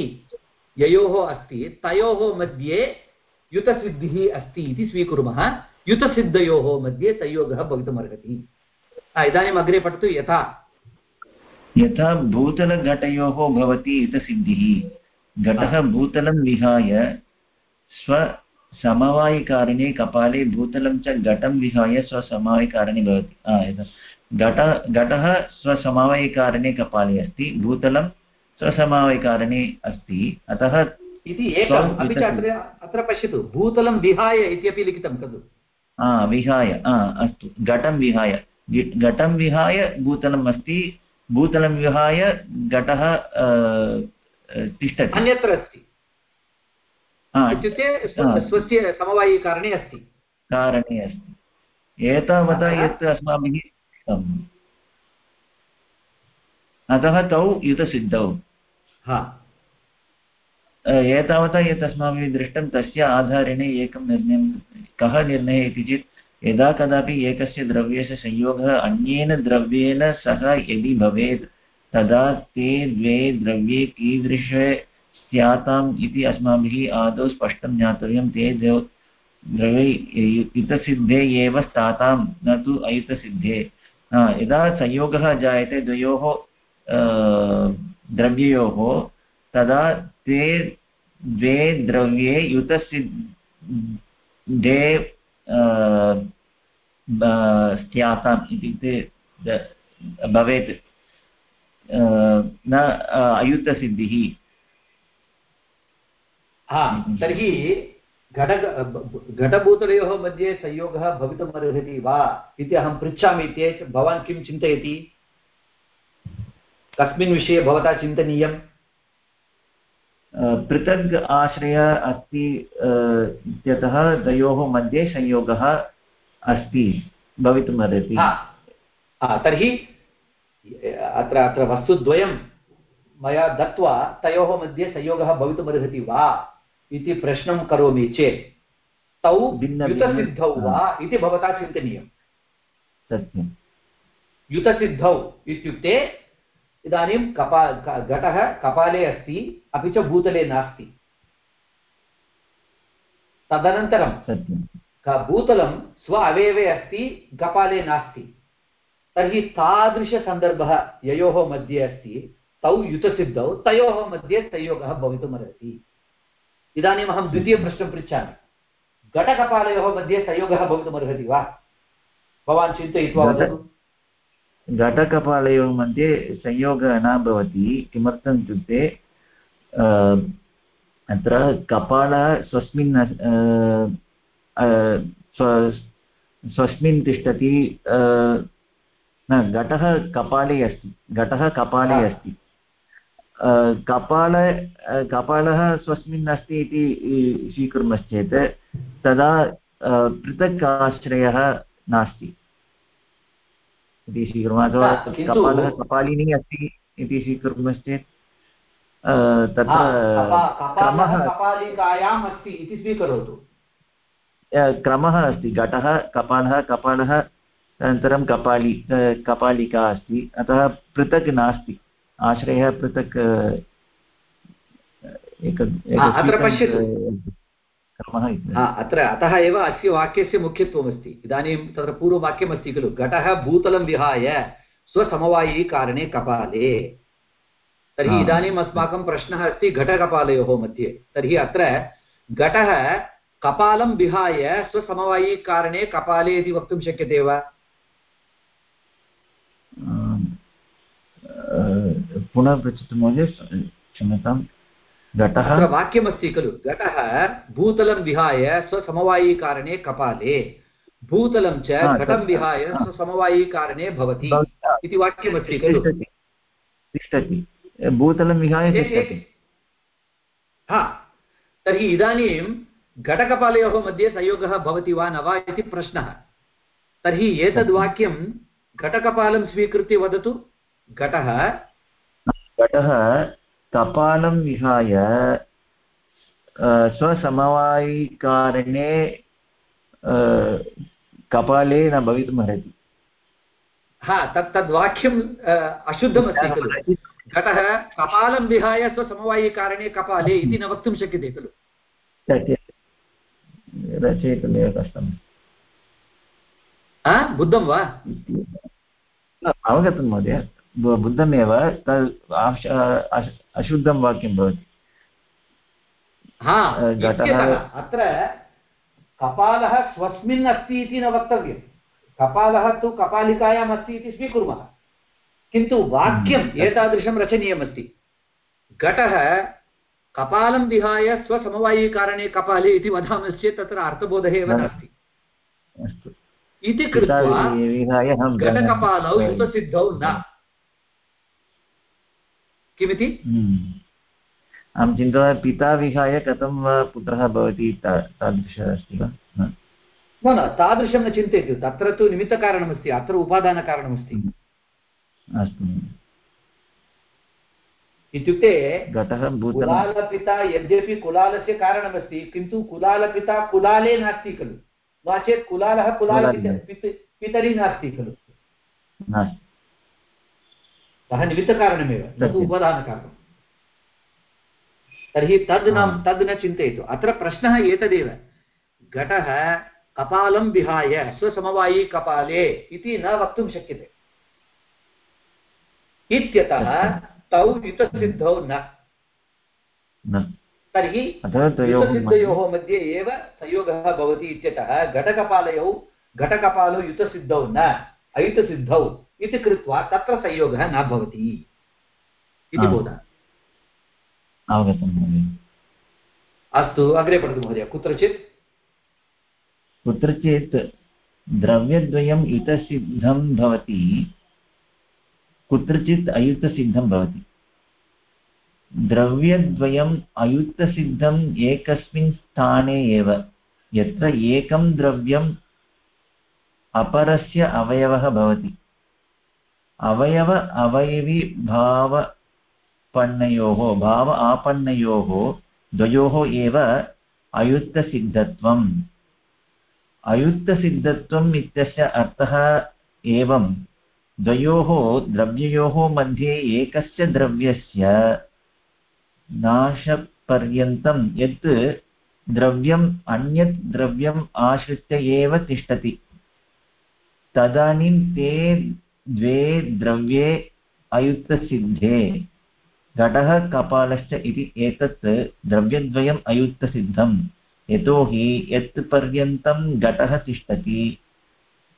ययोः अस्ति तयोः मध्ये युतसिद्धिः अस्ति इति स्वीकुर्मः। युतसिद्धयोः मध्ये संयोगः भवितुमर्हति। इदानीम् अग्रे पठतु यथा। यथा भूतलघटयोः भवति इतसिद्धिः घटः भूतलं विहाय स्वसमवायिकारणे कपाले भूतलं च घटं विहाय स्वसमवायिकारणे भवति। घट घटः स्वसमवायिकारणे कपाले अस्ति भूतलं स्वसमवायिकारणे अस्ति। अतः इति एकम्। अपि च अत्र अत्र पश्यतु भूतलं विहाय इत्यपि लिखितं खलु। आ, विहाय आ, अस्तु। घटं विहाय। घटं विहाय भूतलम् अस्ति भूतलं विहाय घटः तिष्ठति। अन्यत्र अस्ति। इत्युक्ते स्व-। स्वस्य समवायिकारणे अस्ति. कारणे अस्ति. एतावता? यत् अस्माभिः अतः तौ युतसिद्धौ। हा. एतावता यत् अस्माभिः दृष्टं तस्य आधारेण एकं निर्णयं कः निर्णयः इति चेत् यदा कदापि एकस्य द्रव्यस्य संयोगः अन्येन द्रव्येण सह यदि भवेत् तदा ते द्वे द्रव्ये कीदृश स्याताम् इति अस्माभिः आदौ स्पष्टं ज्ञातव्यं। ते द्वौ द्रव्ये युतसिद्धे एव स्थातां न तु अयुतसिद्धे। यदा संयोगः जायते द्वयोः द्रव्ययोः, तदा ते द्वे द्रव्ये युतसिद्धे स्याताम् इत्युक्ते भवेत्। न अयुतसिद्धिः। हा तर्हि घट घटभूतलयोः मध्ये संयोगः भवितुमर्हति वा इति अहं पृच्छामि चेत् भवान् किं चिन्तयति? कस्मिन् विषये भवता चिन्तनीयम् पृथग् आश्रय अस्ति इत्यतः द्वयोः मध्ये संयोगः अस्ति भवितुमर्हति। तर्हि अत्र अत्र वस्तुद्वयं मया दत्त्वा तयोः मध्ये संयोगः भवितुमर्हति वा? इति प्रश्नं करोमि चेत् तौ युतसिद्धौ वा इति भवता चिन्तनीयम्। सत्यं युतसिद्धौ इत्युक्ते इदानीं कपा घटः कपाले अस्ति अपि च भूतले नास्ति। तदनन्तरं भूतलं स्व अवयवे अस्ति कपाले नास्ति। तर्हि तादृशसन्दर्भः ययोः मध्ये अस्ति तौ युतसिद्धौ तयोः मध्ये संयोगः भवितुमर्हति। इदानीम् अहं द्वितीयप्रश्नं पृच्छामि। घटकपालयोः मध्ये संयोगः भवितुमर्हति वा? भवान् चिन्तयित्वा वदतु। घटकपालयोः मध्ये संयोगः न भवति किमर्थम् इत्युक्ते अत्र कपालः स्वस्मिन् स्वस्मिन् तिष्ठति न घटः कपाले अस्ति घटः कपाले अस्ति। कपाल कपालः स्वस्मिन् अस्ति इति स्वीकुर्मश्चेत् तदा पृथक् आश्रयः नास्ति इति स्वीकुर्मः अथवा कपालः कपालिनी अस्ति इति स्वीकुर्मश्चेत् तत्र क्रमः कपालिकायाम् अस्ति इति स्वीकरोतु। क्रमः अस्ति घटः कपालः कपालः अनन्तरं कपाली कपालिका अस्ति अतः पृथक् नास्ति। आश्रयः पृथक् अत्र पश्यतु। अत्र अतः एव अस्य वाक्यस्य मुख्यत्वमस्ति। इदानीं तत्र पूर्ववाक्यमस्ति खलु। घटः भूतलं विहाय स्वसमवायीकारणे कपाले। तर्हि इदानीम् अस्माकं प्रश्नः अस्ति घटकपालयोः मध्ये। तर्हि अत्र घटः कपालं विहाय स्वसमवायीकारणे कपाले इति वक्तुं शक्यते वा? पुनः पृच्छतु महोदय क्षम्यतां घटः वाक्यमस्ति खलु घटः भूतलं विहाय स्वसमवायीकारणे कपाले भूतलं च घटं विहाय स्वसमवायीकारणे भवति इति वाक्यमस्ति खलु। तिष्ठति भूतलं विहाय हा तर्हि इदानीं घटकपालयोः मध्ये संयोगः भवति वा न वा इति प्रश्नः। तर्हि एतद् वाक्यं घटकपालं स्वीकृत्य वदतु। घटः घटः कपालं विहाय स्वसमवायिकारणे कपाले न भवितुमर्हति हा तत् तद्वाक्यम् अशुद्धमस्ति खलु। घटः कपालं विहाय स्वसमवायिकारणे कपाले इति न वक्तुं शक्यते खलु। रचयितुमेव कष्टम्। बुद्धं वा? अवगतं महोदय। बुद्धमेव तद् अशुद्धं वाक्यं भवति? अत्र कपालः स्वस्मिन् अस्ति इति न वक्तव्यं। कपालः तु कपालिकायाम् अस्ति इति स्वीकुर्मः। किन्तु वाक्यम् एतादृशं रचनीयमस्ति। घटः कपालं विहाय स्वसमवायीकारणे कपाले इति वदामश्चेत् तत्र अर्थबोधः एव नास्ति। इति कृत्वा घटकपालौ युतसिद्धौ न। किमिति? अहं चिन्तयामि पिता विहाय कथं वा पुत्रः भवति तादृशः अस्ति वा? न न तादृशं न चिन्तयतु तत्र तु निमित्तकारणमस्ति अत्र उपादानकारणमस्ति। अस्तु। इत्युक्ते कुलालपिता यद्यपि कुलालस्य कारणमस्ति किन्तु कुलालपिता कुलाले नास्ति खलु। नो चेत् कुलालः कुलाल पितरि नास्ति खलु। सः निमित्तकारणमेव न तु। उपादानकारणं तर्हि तद् न तद् न चिन्तयतु। अत्र प्रश्नः एतदेव। घटः कपालं विहाय स्वसमवायी कपाले इति न वक्तुं शक्यते। इत्यतः तौ युतसिद्धौ न। तर्हि युतसिद्धयोः मध्ये एव संयोगः भवति इत्यतः घटकपालयौ घटकपालौ युतसिद्धौ न अयुतसिद्धौ। इति कृत्वा तत्र संयोगः न भवति इति। बोधः। अवगतं महोदय। अस्तु अग्रे पठतु महोदय कुत्रचित्? कुत्रचित् द्रव्यद्वयम् युतसिद्धं भवति कुत्रचित् अयुतसिद्धं भवति। द्रव्यद्वयम् अयुतसिद्धम् एकस्मिन् स्थाने एव यत्र एकं द्रव्यम् अपरस्य अवयवः भवति। अवयव अवयविभावपन्नयोः भाव आपन्नयोः, द्वयोः एव अयुक्तसिद्धत्वम्। अयुक्तसिद्धत्वम् इत्यस्य अर्थः एवं द्वयोः द्रव्ययोः मध्ये एकस्य द्रव्यस्य नाशपर्यन्तं यत् द्रव्यम् अन्यत् द्रव्यम् आश्रित्य एव तिष्ठति। तदानीं ते द्वे द्रव्ये अयुक्तसिद्धे। घटः कपालश्च इति एतत् द्रव्यद्वयम् अयुक्तसिद्धं यतोहि यत् पर्यन्तं घटः तिष्ठति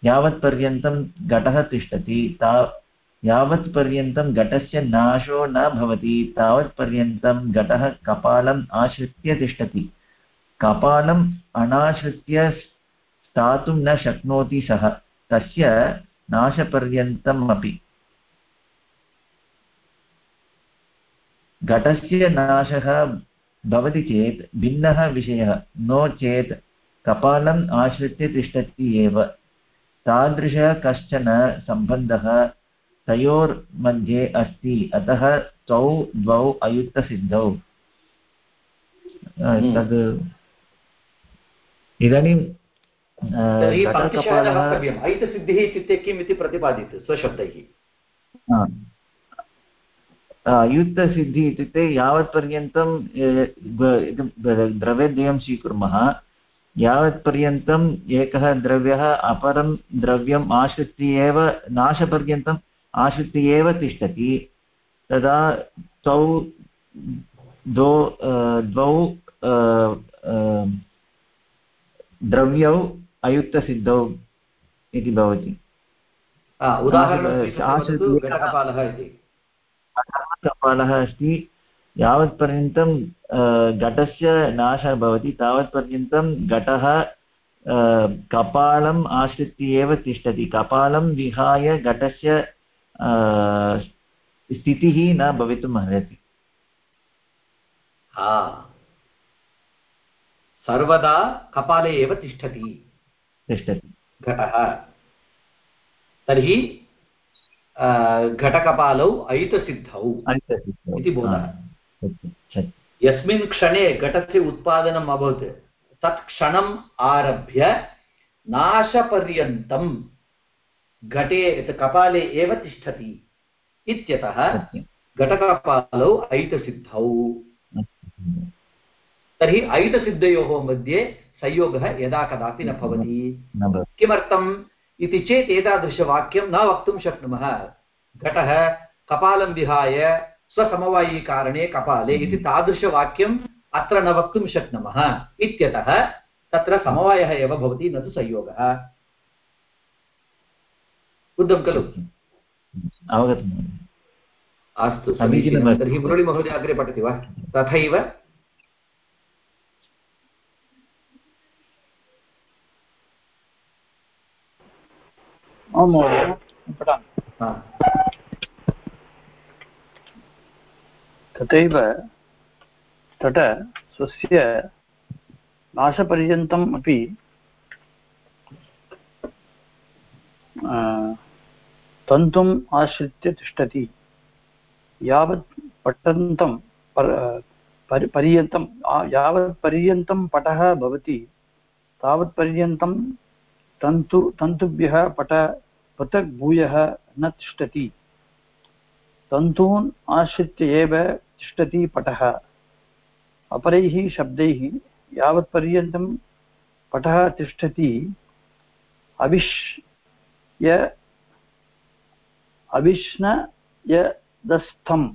यावत्पर्यन्तं घटः तिष्ठति, ता यावत्पर्यन्तं घटस्य नाशो न भवति तावत्पर्यन्तं घटः कपालम् आश्रित्य तिष्ठति। कपालम् अनाश्रित्य स्थातुं न शक्नोति सः। तस्य नाशपर्यन्तम् अपि घटस्य नाशः भवति चेत् भिन्नः विषयः नो चेत् कपालम् आश्रित्य तिष्ठति एव। तादृशः कश्चन सम्बन्धः तयोर्मध्ये अस्ति। अतः तौ द्वौ अयुक्तसिद्धौ। तद् इदानीं तर्हि इत्युक्ते किम् इति प्रतिपादयतु स्वशब्दैः। अयुक्तसिद्धिः इत्युक्ते यावत्पर्यन्तं द्रव्यद्वयं स्वीकुर्मः। यावत्पर्यन्तम् एकः द्रव्यः अपरं द्रव्यम् आश्रित्य एव नाशपर्यन्तम् आश्रित्य एव तिष्ठति। तदा तौ द्वौ द्वौ द्रव्यौ अयुक्तसिद्धौ इति भवति। घटकपालः अस्ति यावत्पर्यन्तं घटस्य नाशः भवति तावत्पर्यन्तं घटः कपालम् आश्रित्य एव तिष्ठति। कपालं विहाय घटस्य स्थितिः न भवितुम् अर्हति। सर्वदा कपाले एव तिष्ठति। तिष्ठति। घटः। तर्हि घटकपालौ अयुतसिद्धौ इति बोधः। यस्मिन् क्षणे घटस्य उत्पादनम् अभवत्। तत् क्षणम् आरभ्य नाशपर्यन्तं घटे कपाले एव तिष्ठति इत्यतः। घटकपालौ ऐतसिद्धौ तर्हि ऐतसिद्धयोः मध्ये संयोगः यदा कदापि न भवति। किमर्थम्? इति चेत् एतादृशवाक्यं न वक्तुं शक्नुमः। घटः कपालं विहाय स्वसमवायिकारणे कपाले इति तादृशवाक्यम् अत्र न वक्तुं शक्नुमः। इत्यतः तत्र समवायः एव भवति न तु संयोगः। बुद्धं खलु? अवगतं महोदय। अस्तु समीचीनं तर्हि मुरळीमहोदय अग्रे पठति वा? तथैव आं महोदय पठामि तथैव तट स्वस्य नाशपर्यन्तम् अपि तन्तुम् आश्रित्य तिष्ठति यावत् पठन्तं पर पर्यन्तं यावत् पर्यन्तं पटः भवति तावत्पर्यन्तं तन्तु तन्तुभ्यः पट पृथक् भूयः न तिष्ठति। तन्तून् आश्रित्य एव तिष्ठति पटः। अपरैः शब्दैः यावत्पर्यन्तं पटः तिष्ठति। अविश्य अविष्णयदस्थम्।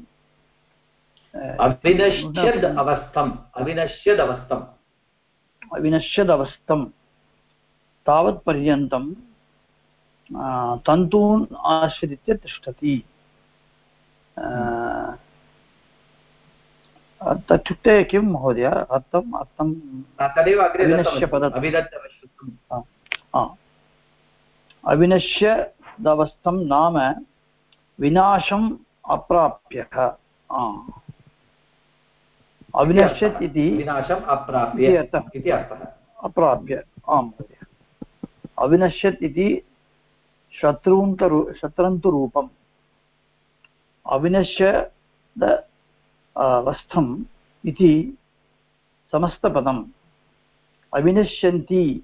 अविनश्यद् अवस्थम् अविनश्यदवस्थम्। अविनश्यदवस्थं तावत्पर्यन्तं तन्तून् आश्रित्य तिष्ठति। आ, तत्युक्ते किं महोदय? अर्थम् अर्थं तदेव अविनश्यदवस्थं नाम विनाशम् अप्राप्यः। आ। अविनश्यत् इति विनाशम् अप्राप्य अर्थः। इति अर्थः। अप्राप्य। आं महोदय। अविनश्यत् इति शत्रून्तरु शत्रन्तुरूपम् अविनश्यद अवस्थम् इति समस्तपदम्। अविनश्यन्ती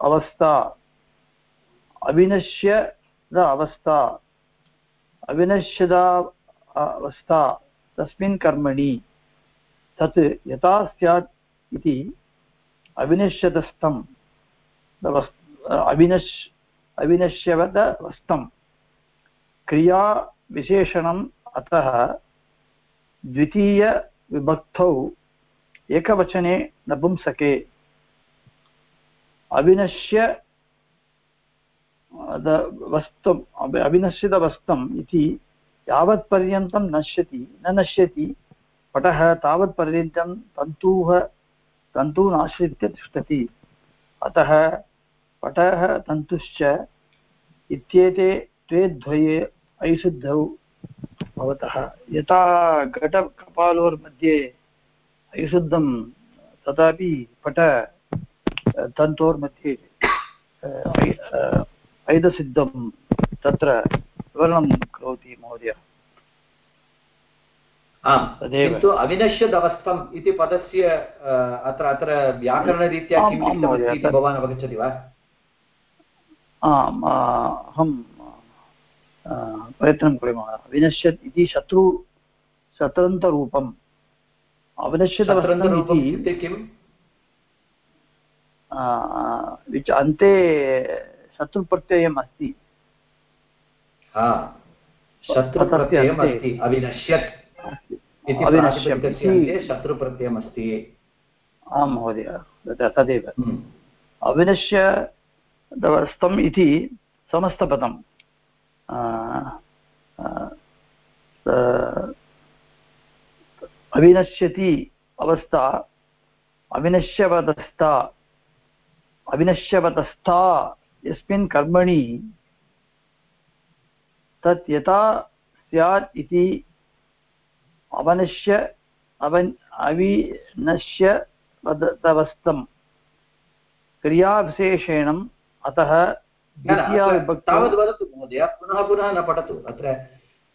अवस्था। अविनश्यद अवस्था। अविनश्यदा अवस्था। तस्मिन् कर्मणि। तत् यथा स्यात् इति अविनश्यतस्थं अविनश् अविनश्यवदवस्थं क्रियाविशेषणम् अतः द्वितीयविभक्तौ एकवचने नपुंसके। अविनश्य वस्तुम् अविनश्यतवस्तम् इति यावत्पर्यन्तं नश्यति, न नश्यति, पटः तावत्पर्यन्तं तन्तुः तन्तून् आश्रित्य तिष्ठति। अतः पटः तन्तुश्च इत्येते द्वे द्वये ऐशुद्धौ भवतः। यथा घटकपालोर्मध्ये ऐशुद्धं तथापि पट तन्तोर्मध्ये ऐदसिद्धं तत्र विवरणं करोति महोदय। किन्तु अविनश्यदवस्थम् इति पदस्य अत्र अत्र व्याकरणरीत्या किं भवान् अवगच्छति वा? आम् अहं प्रयत्नं कुर्मः विनश्यत् इति शत्रु शत्रन्तरूपम् अविनश्यतवस्तम् शत्रन्तरूपम् इति किम्? विच अन्ते शत्रुप्रत्ययम् अस्ति। हा शत्रुप्रत्ययम् अस्ति अविनश्यत् अस्ति। आं महोदय। तद- तदेव। हम्म। अविनश्य दवस्तम् इति समस्तपदम्। आ, आ, स- अविनश्यति अवस्था अविनश्यवदस्था अविनश्यवदस्था यस्मिन् कर्मणि तत् यथा स्यात् इति अवनश्य अवन् अविनश्य वदतवस्थम् क्रियाविशेषेणम् अतः तावद् वदतु महोदय पुनः पुनः न पठतु। अत्र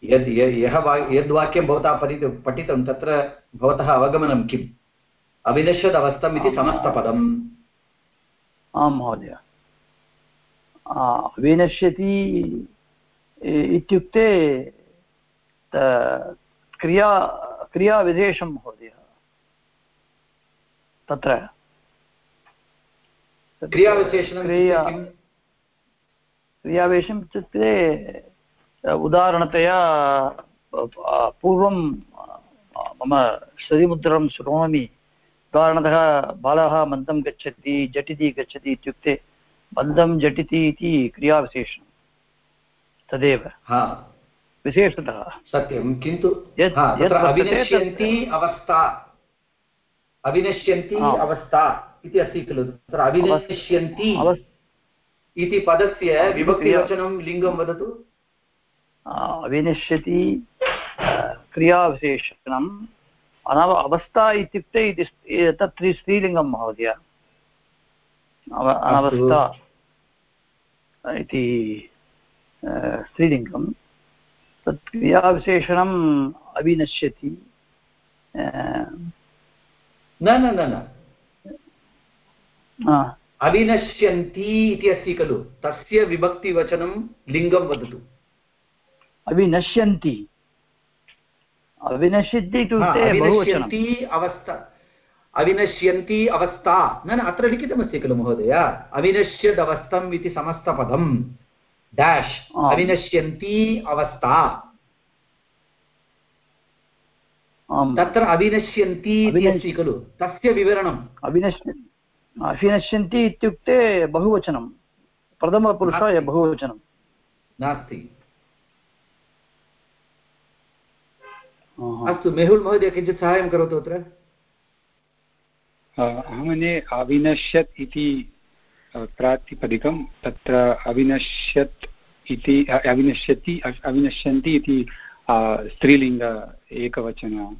यद् य- वा यद्वाक्यं भवता पठितं पठितं तत्र भवतः अवगमनं किम्? अविनश्यदवस्थम् इति समस्तपदम्। आं महोदय। आ, विनश्यति इ- इत्युक्ते क्रिया क्रियाविशेषं महोदय। तत्र तत्र क्रियाविशेषणम् क्रिया इत्युक्ते क्रियावेशम् इत्युक्ते उदाहरणतया पूर्वं मम श्रुतिमुद्रं शृणोमि उदाहरणतः बालः मन्दं गच्छति झटिति गच्छति इत्युक्ते मन्दं झटिति इति क्रियाविशेषणं। तदेव। हा। विशेषतः। सत्यं किन्तु अविनश्यन्ती अवस्था। अविनश्यन्ती अवस्था। इति अस्ति खलु। तत्र अविनश्यन्ती अवस् इति पदस्य विभक्तिवचनं लिङ्गं वदतु। आ, विनश्यति क्रियाविशेषणम्। अनव अवस्था इत्युक्ते इति तत् स्त्री- स्त्रीलिङ्गं महोदय। अनवस्था इति स्त्रीलिङ्गं तत् क्रियाविशेषणम् अविनश्यति। न न न। अविनश्यन्ती इति अस्ति खलु। तस्य विभक्तिवचनं लिङ्गं वदतु। अविनश्यन्ति। अविनश्यति हा, इत्युक्ते अविनश्यन्ति अवस्था। अविनश्यन्ति अवस्था। न न अत्र लिखितमस्ति खलु महोदय। अविनश्यदवस्थम् इति समस्तपदं डाश्। अविनश्यन्ति अवस्था। तत्र अविनश्यन्ति इति अस्ति खलु। तस्य विवरणम्। अविनश्य अविनश्यन्ति इत्युक्ते बहुवचनं। प्रथमपुरुषाय नास्ति। बहुवचनं। नास्ति। अस्तु मेहुल् महोदय किञ्चित् साहाय्यं करोतु अत्र। अहमन्ये अविनश्यत् इति प्रातिपदिकं तत्र अविनश्यत् इति अविनश्यति अविनश्यन्ति इति स्त्रीलिङ्ग एकवचन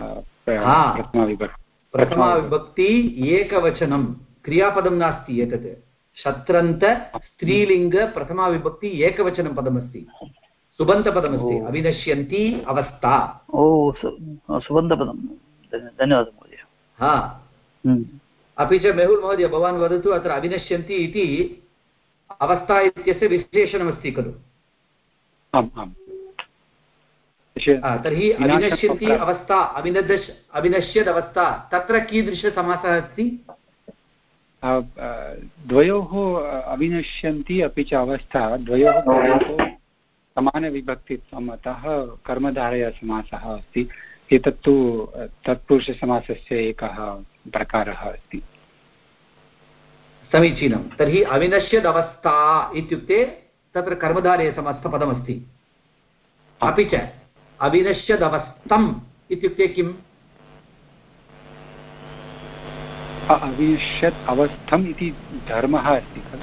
प्रथमाविभक्ति प्रथमाविभक्ति एकवचनं. क्रियापदं नास्ति एतत्. शत्रन्त स्त्रीलिङ्ग प्रथमाविभक्ति एकवचनं पदमस्ति. सुबन्तपदमस्ति। अविनश्यन्ति अवस्था. ओ सु- सुबन्धपदं धन्य- धन्यवादः महोदय. हा। हम्म। अपि च मेहुल् महोदय भवान् वदतु अत्र अविनश्यन्ति इति अवस्था इत्यस्य विशेषणमस्ति खलु? आम् आम्। तर्हि प्राप्- अवस्था अविनदश् अविनश्यदवस्था तत्र कीदृशसमासः अस्ति? द्वयोः अविनश्यन्ति अपि च अवस्था। द्वयोः समानविभक्तित्वम् अतः कर्मधारयसमासः अस्ति। एतत्तु तत्पुरुषसमासस्य एकः प्रकारः अस्ति। समीचीनं। तर्हि अविनश्यदवस्था इत्युक्ते तत्र कर्मधारयसमस्तपदमस्ति अपि च अविनश्यदवस्थम् इत्युक्ते किम्? अविनश्यत् अवस्थम् इति धर्मः अस्ति खलु?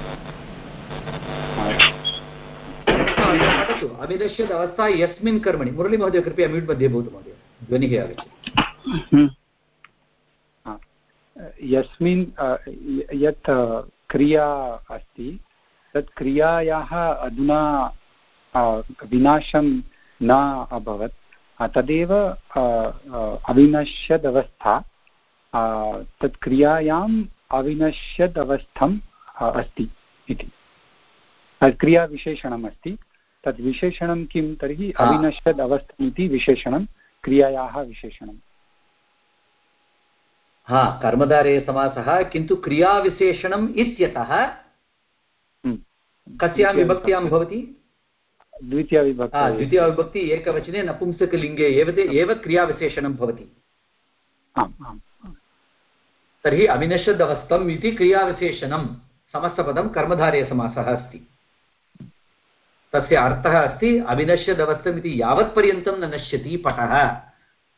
पठतु। अविनश्यदवस्था यस्मिन् कर्मणि। मुरळीमहोदय कृपया म्यूट् मध्ये भवतु महोदय। ध्वनिः आगच्छति। हम्म। यस्मिन् यत् क्रिया अस्ति तत् क्रियायाः अधुना विनाशं न अभवत्। तदेव अ, अ, अविनश्यदवस्था। अ, तत् क्रियायाम् अविनश्यदवस्थम् अ, अस्ति इति। क्रियाविशेषणम् अस्ति। तद् विशेषणं किं? तर्हि हा। अविनश्यदवस्थम् इति विशेषणं क्रियायाः विशेषणं हा कर्मधारयसमासः किन्तु क्रियाविशेषणम् इत्यतः। कस्यां विभक्त्यां भवति? द्वितीयविभक्ति द्वितीयविभक्ति एकवचने नपुंसकलिङ्गे एव एव क्रियाविशेषणं भवति। आम् आम् तर्हि अविनश्यदवस्थम् इति क्रियाविशेषणं समस्तपदं कर्मधारयसमासः अस्ति। तस्य अर्थः अस्ति अविनश्यदवस्थम् इति यावत्पर्यन्तं न नश्यति पटः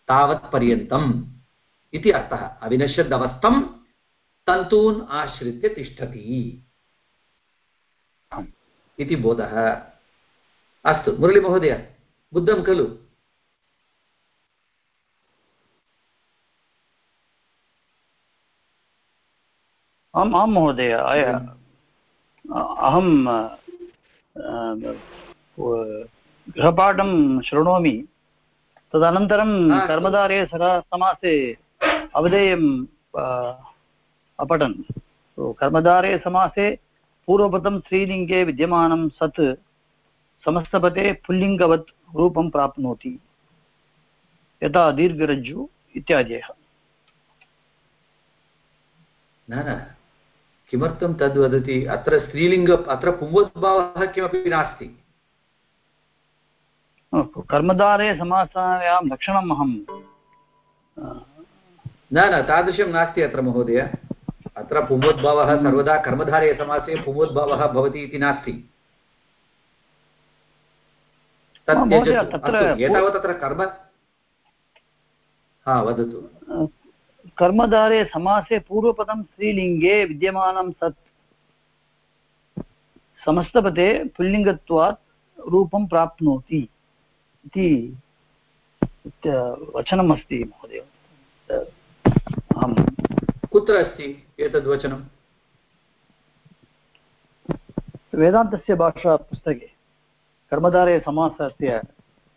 तावत्पर्यन्तम् इति अर्थः। अविनश्यदवस्थं तन्तून् आश्रित्य तिष्ठति। इति बोधः। अस्तु मुरळीमहोदय बुद्धं खलु। आम् आं महोदय अय- अहं गृहपाठं शृणोमि तदनन्तरं कर्मधारे सदा समासे अवधेयं अ, अपठन्। So, कर्मधारे समासे पूर्वपदं स्त्रीलिङ्गे विद्यमानं सत् समस्तपदे पुल्लिङ्गवत् रूपं प्राप्नोति। यथा दीर्घरज्जु इत्यादयः। न न। किमर्थं तद् वदति? अत्र स्त्रीलिङ्ग अत्र पुंवद्भावः किमपि नास्ति। कर्मधारे समासायां लक्षणम् अहं न न तादृशं नास्ति अत्र महोदय। अत्र पुंवद्भावः सर्वदा कर्मधारे समासे पुंवद्भावः भवति इति नास्ति। तत्र एतावत् कर्म? हा वदतु। कर्मधारे समासे पूर्वपदं स्त्रीलिङ्गे विद्यमानं सत् समस्तपदे पुल्लिङ्गत्वात् रूपं प्राप्नोति इति वचनमस्ति महोदय। कुत्र अस्ति एतद्वचनं वेदान्तस्य भाषापुस्तके कर्मधारे समासस्य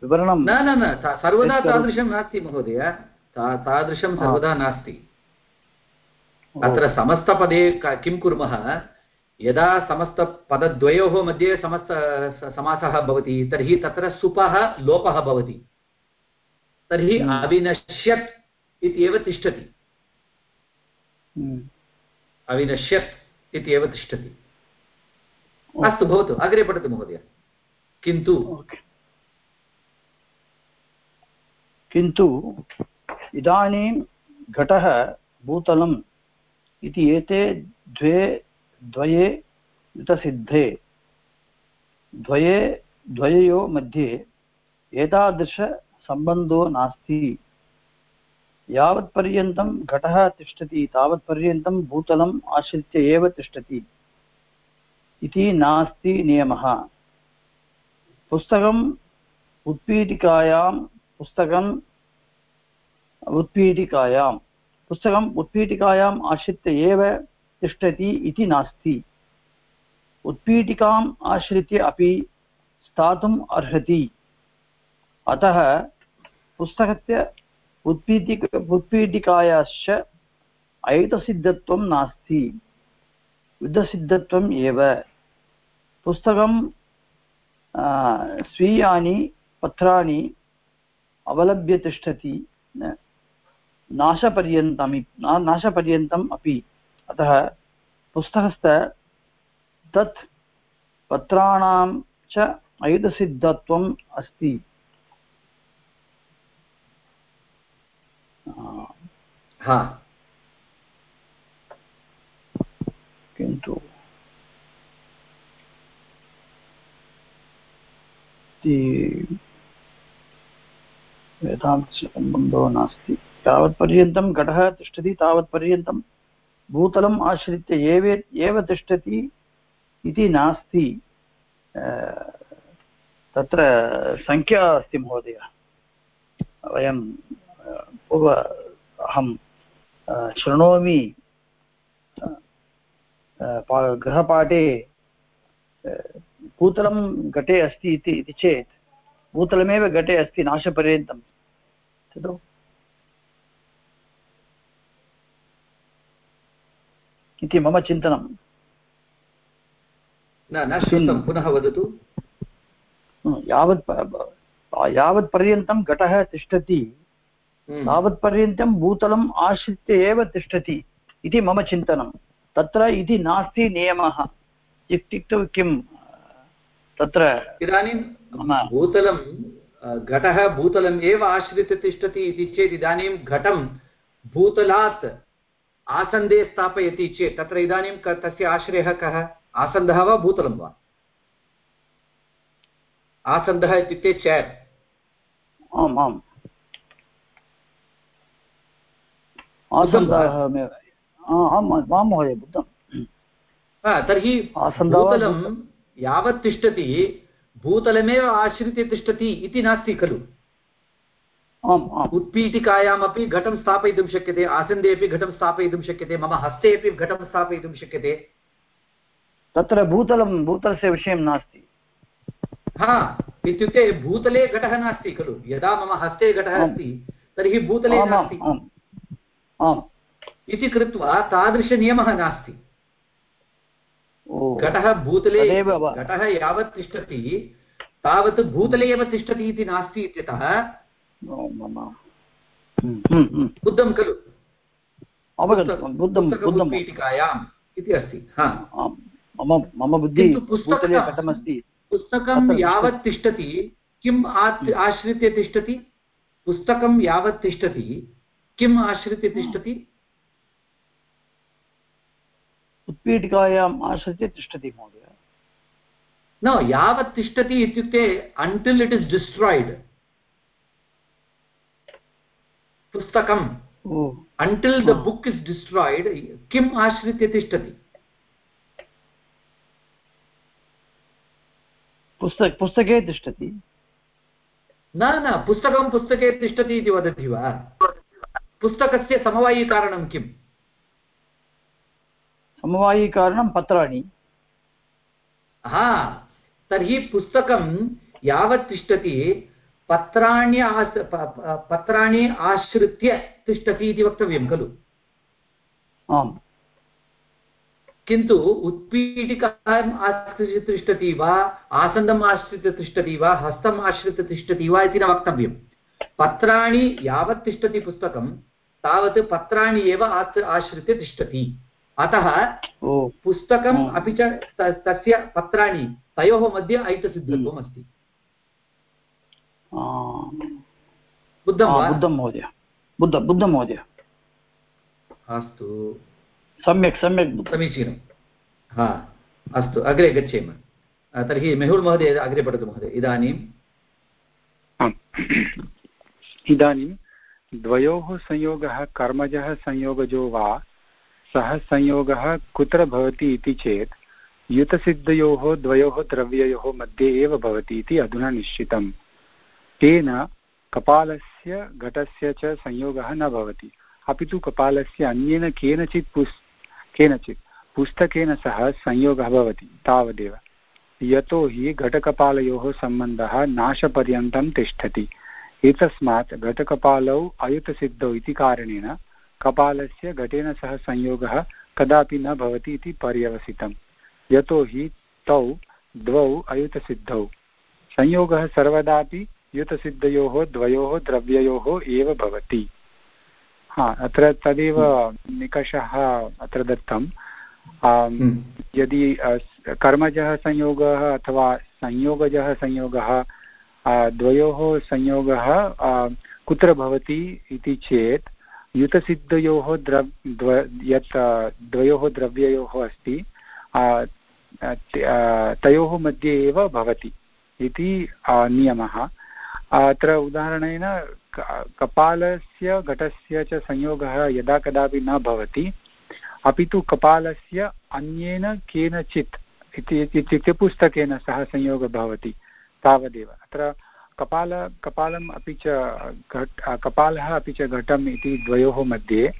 विवरणं न न न सर्वदा तादृशं नास्ति महोदय. तादृशं। सर्वदा नास्ति. अत्र समस्तपदे किं कुर्मः? यदा समस्तपदद्वयोः मध्ये समस्त समासः भवति तर्हि तत्र सुपः लोपः भवति. तर्हि हम्म। अविनश्यत् इत्येव तिष्ठति. हम्म। अविनश्यत् इत्येव तिष्ठति. अस्तु भवतु अग्रे पठतु महोदय. किन्तु किन्तु इदानीं घटः भूतलम् इति एते द्वे, द्वये युतसिद्धे, द्वये, द्वययोः मध्ये एतादृशसम्बन्धो नास्ति। यावत्पर्यन्तं घटः तिष्ठति, तावत्पर्यन्तं भूतलम् आश्रित्य एव तिष्ठति। इति नास्ति नियमः। पुस्तकम् उत्पीठिकायां पुस्तकम् उत्पीठिकायां पुस्तकम् उत्पीठिकायाम् आश्रित्य एव तिष्ठति इति नास्ति। उत्पीठिकाम् आश्रित्य अपि स्थातुम् अर्हति। अतः पुस्तकस्य उत्पीठिक उत्पीठिकायाश्च ऐतसिद्धत्वं नास्ति। युद्धसिद्धत्वम् एव। पुस्तकं आ, स्वीयानि पत्राणि अवलम्ब्य तिष्ठति नाशपर्यन्तमि नाशपर्यन्तम् अपि अतः पुस्तकस्थ तत् पत्राणां च ऐदसिद्धत्वम् अस्ति किन्तु इति वेदान्तसम्बन्धो नास्ति यावत्पर्यन्तं घटः तिष्ठति, तावत्पर्यन्तं भूतलम् आश्रित्य एव एव तिष्ठति इति नास्ति। तत्र सङ्ख्या अस्ति महोदय। वयं, पूर्व अहं शृणोमि। गृहपाठे भूतलं घटे अस्ति इति इति चेत् भूतलमेव घटे अस्ति नाशपर्यन्तं खलु इति मम चिन्तनं न न श्रुतं पुनः वदतु यावत् प- प- यावत्पर्यन्तं घटः तिष्ठति हम्म। तावत्पर्यन्तं भूतलम् आश्रित्य एव तिष्ठति इति मम चिन्तनं तत्र इति नास्ति नियमः इत्युक्तौ किं तत्र इदानीं भूतलं घटः भूतलम् एव आश्रित्य तिष्ठति इति चेत् इदानीं घटं भूतलात् आसन्दे स्थापयति चेत् तत्र इदानीं क- तस्य आश्रयः कः? आसन्दः वा भूतलं वा? आसन्दः इत्युक्ते चेर् आम् आम्। आसन्दाहमेव आम् महोदय तर्हि आसन्दः भूतलं यावत् तिष्ठति भूतलमेव आश्रित्य तिष्ठति इति नास्ति खलु। आम् आम्। उत्पीठिकायामपि घटं स्थापयितुं शक्यते आसन्दे अपि घटं स्थापयितुं शक्यते मम हस्ते अपि घटं स्थापयितुं शक्यते। तत्र भूतलं भूतलस्य विषयं नास्ति। हा इत्युक्ते भूतले घटः नास्ति खलु। यदा मम हस्ते घटः अस्ति तर्हि भूतले नास्ति। इति कृत्वा तादृशनियमः नास्ति। घटः भूतले घटः यावत् तिष्ठति तावत् भूतले एव तिष्ठति इति नास्ति इत्यतः हम्म, हम्म, हम्म। बुद्धं खलु। अवगतं बुद्धं बुद्धं। पुस्तकपीठिकायाम् इति अस्ति मम मम बुद्धिः पुस्तकं- भूतले कथमस्ति? पुस्तकं यावत् तिष्ठति किम् आश्रित्य तिष्ठति? पुस्तकं यावत् तिष्ठति किम् आश्रित्य तिष्ठति? उत्पीठिकायाम् आश्रित्य तिष्ठति महोदय। न यावत् तिष्ठति इत्युक्ते अण्टिल् इट् इस् डिस्ट्राय्ड् पुस्तकम् until the book is destroyed किम् आश्रित्य तिष्ठति? पुस्तक पुस्तके तिष्ठति। न न पुस्तकं पुस्तके तिष्ठति इति वदति वा? पुस्तकस्य समवायिकारणं किम्? समवायिकारणं पत्राणि। हा तर्हि पुस्तकं यावत् तिष्ठति पत्राणि आस् पत्राणि आश्रित्य तिष्ठति इति वक्तव्यं खलु। आम्। किन्तु उत्पीठिकाम् आश्रित्य तिष्ठति वा आसन्दम् आश्रित्य तिष्ठति वा हस्तम् आश्रित्य तिष्ठति वा इति न वक्तव्यं पत्राणि यावत् तिष्ठति पुस्तकं तावत् पत्राणि एव आश्रित्य तिष्ठति। अतः पुस्तकम् अपि च तस्य पत्राणि तयोः मध्ये ऐतसिद्धत्वम् अस्ति। बुद्धं बुद्धं महोदय। बुद्ध बुद्धं महोदय। अस्तु। सम्यक् सम्यक् समीचीनं। हा अस्तु अग्रे गच्छेम। तर्हि मेहुल् महोदय अग्रे पठतु महोदय। इदानीं। इदानीं द्वयोः संयोगः कर्मजः संयोगजो वा? सः संयोगः कुत्र भवति इति चेत्, युतसिद्धयोः द्वयोः द्रव्ययोः मध्ये एव भवति इति अधुना निश्चितम्। तेन कपालस्य घटस्य च संयोगः न भवति। अपि तु कपालस्य अन्येन केनचित् पुस्, केनचित्, पुस्तकेन सह संयोगः भवति, तावदेव। यतोहि घटकपालयोः सम्बन्धः नाशपर्यन्तं तिष्ठति। एतस्मात् घटकपालौ अयुतसिद्धौ इति कारणेन कपालस्य घटेन सह संयोगः कदापि न भवति इति पर्यवसितम् यतोहि तौ द्वौ अयुतसिद्धौ। संयोगः सर्वदापि युतसिद्धयोः द्वयोः द्रव्ययोः एव भवति। हा अत्र तदेव निकषः अत्र दत्तं हम्म। यदि कर्मजः संयोगः अथवा संयोगजः संयोगः द्वयोः संयोगः कुत्र भवति इति चेत् युतसिद्धयोः द्रव् द्व यत् द्वयोः द्रव्ययोः अस्ति तयोः मध्ये एव भवति इति नियमः। अत्र उदाहरणेन कपालस्य घटस्य च संयोगः यदा कदापि न भवति, अपि तु कपालस्य अन्येन केनचित् इति इत्युक्ते पुस्तकेन सह संयोगः भवति, तावदेव। अत्र कपाल कपालम् अपि च घट् कपालः अपि च घटम् इति द्वयोः मध्ये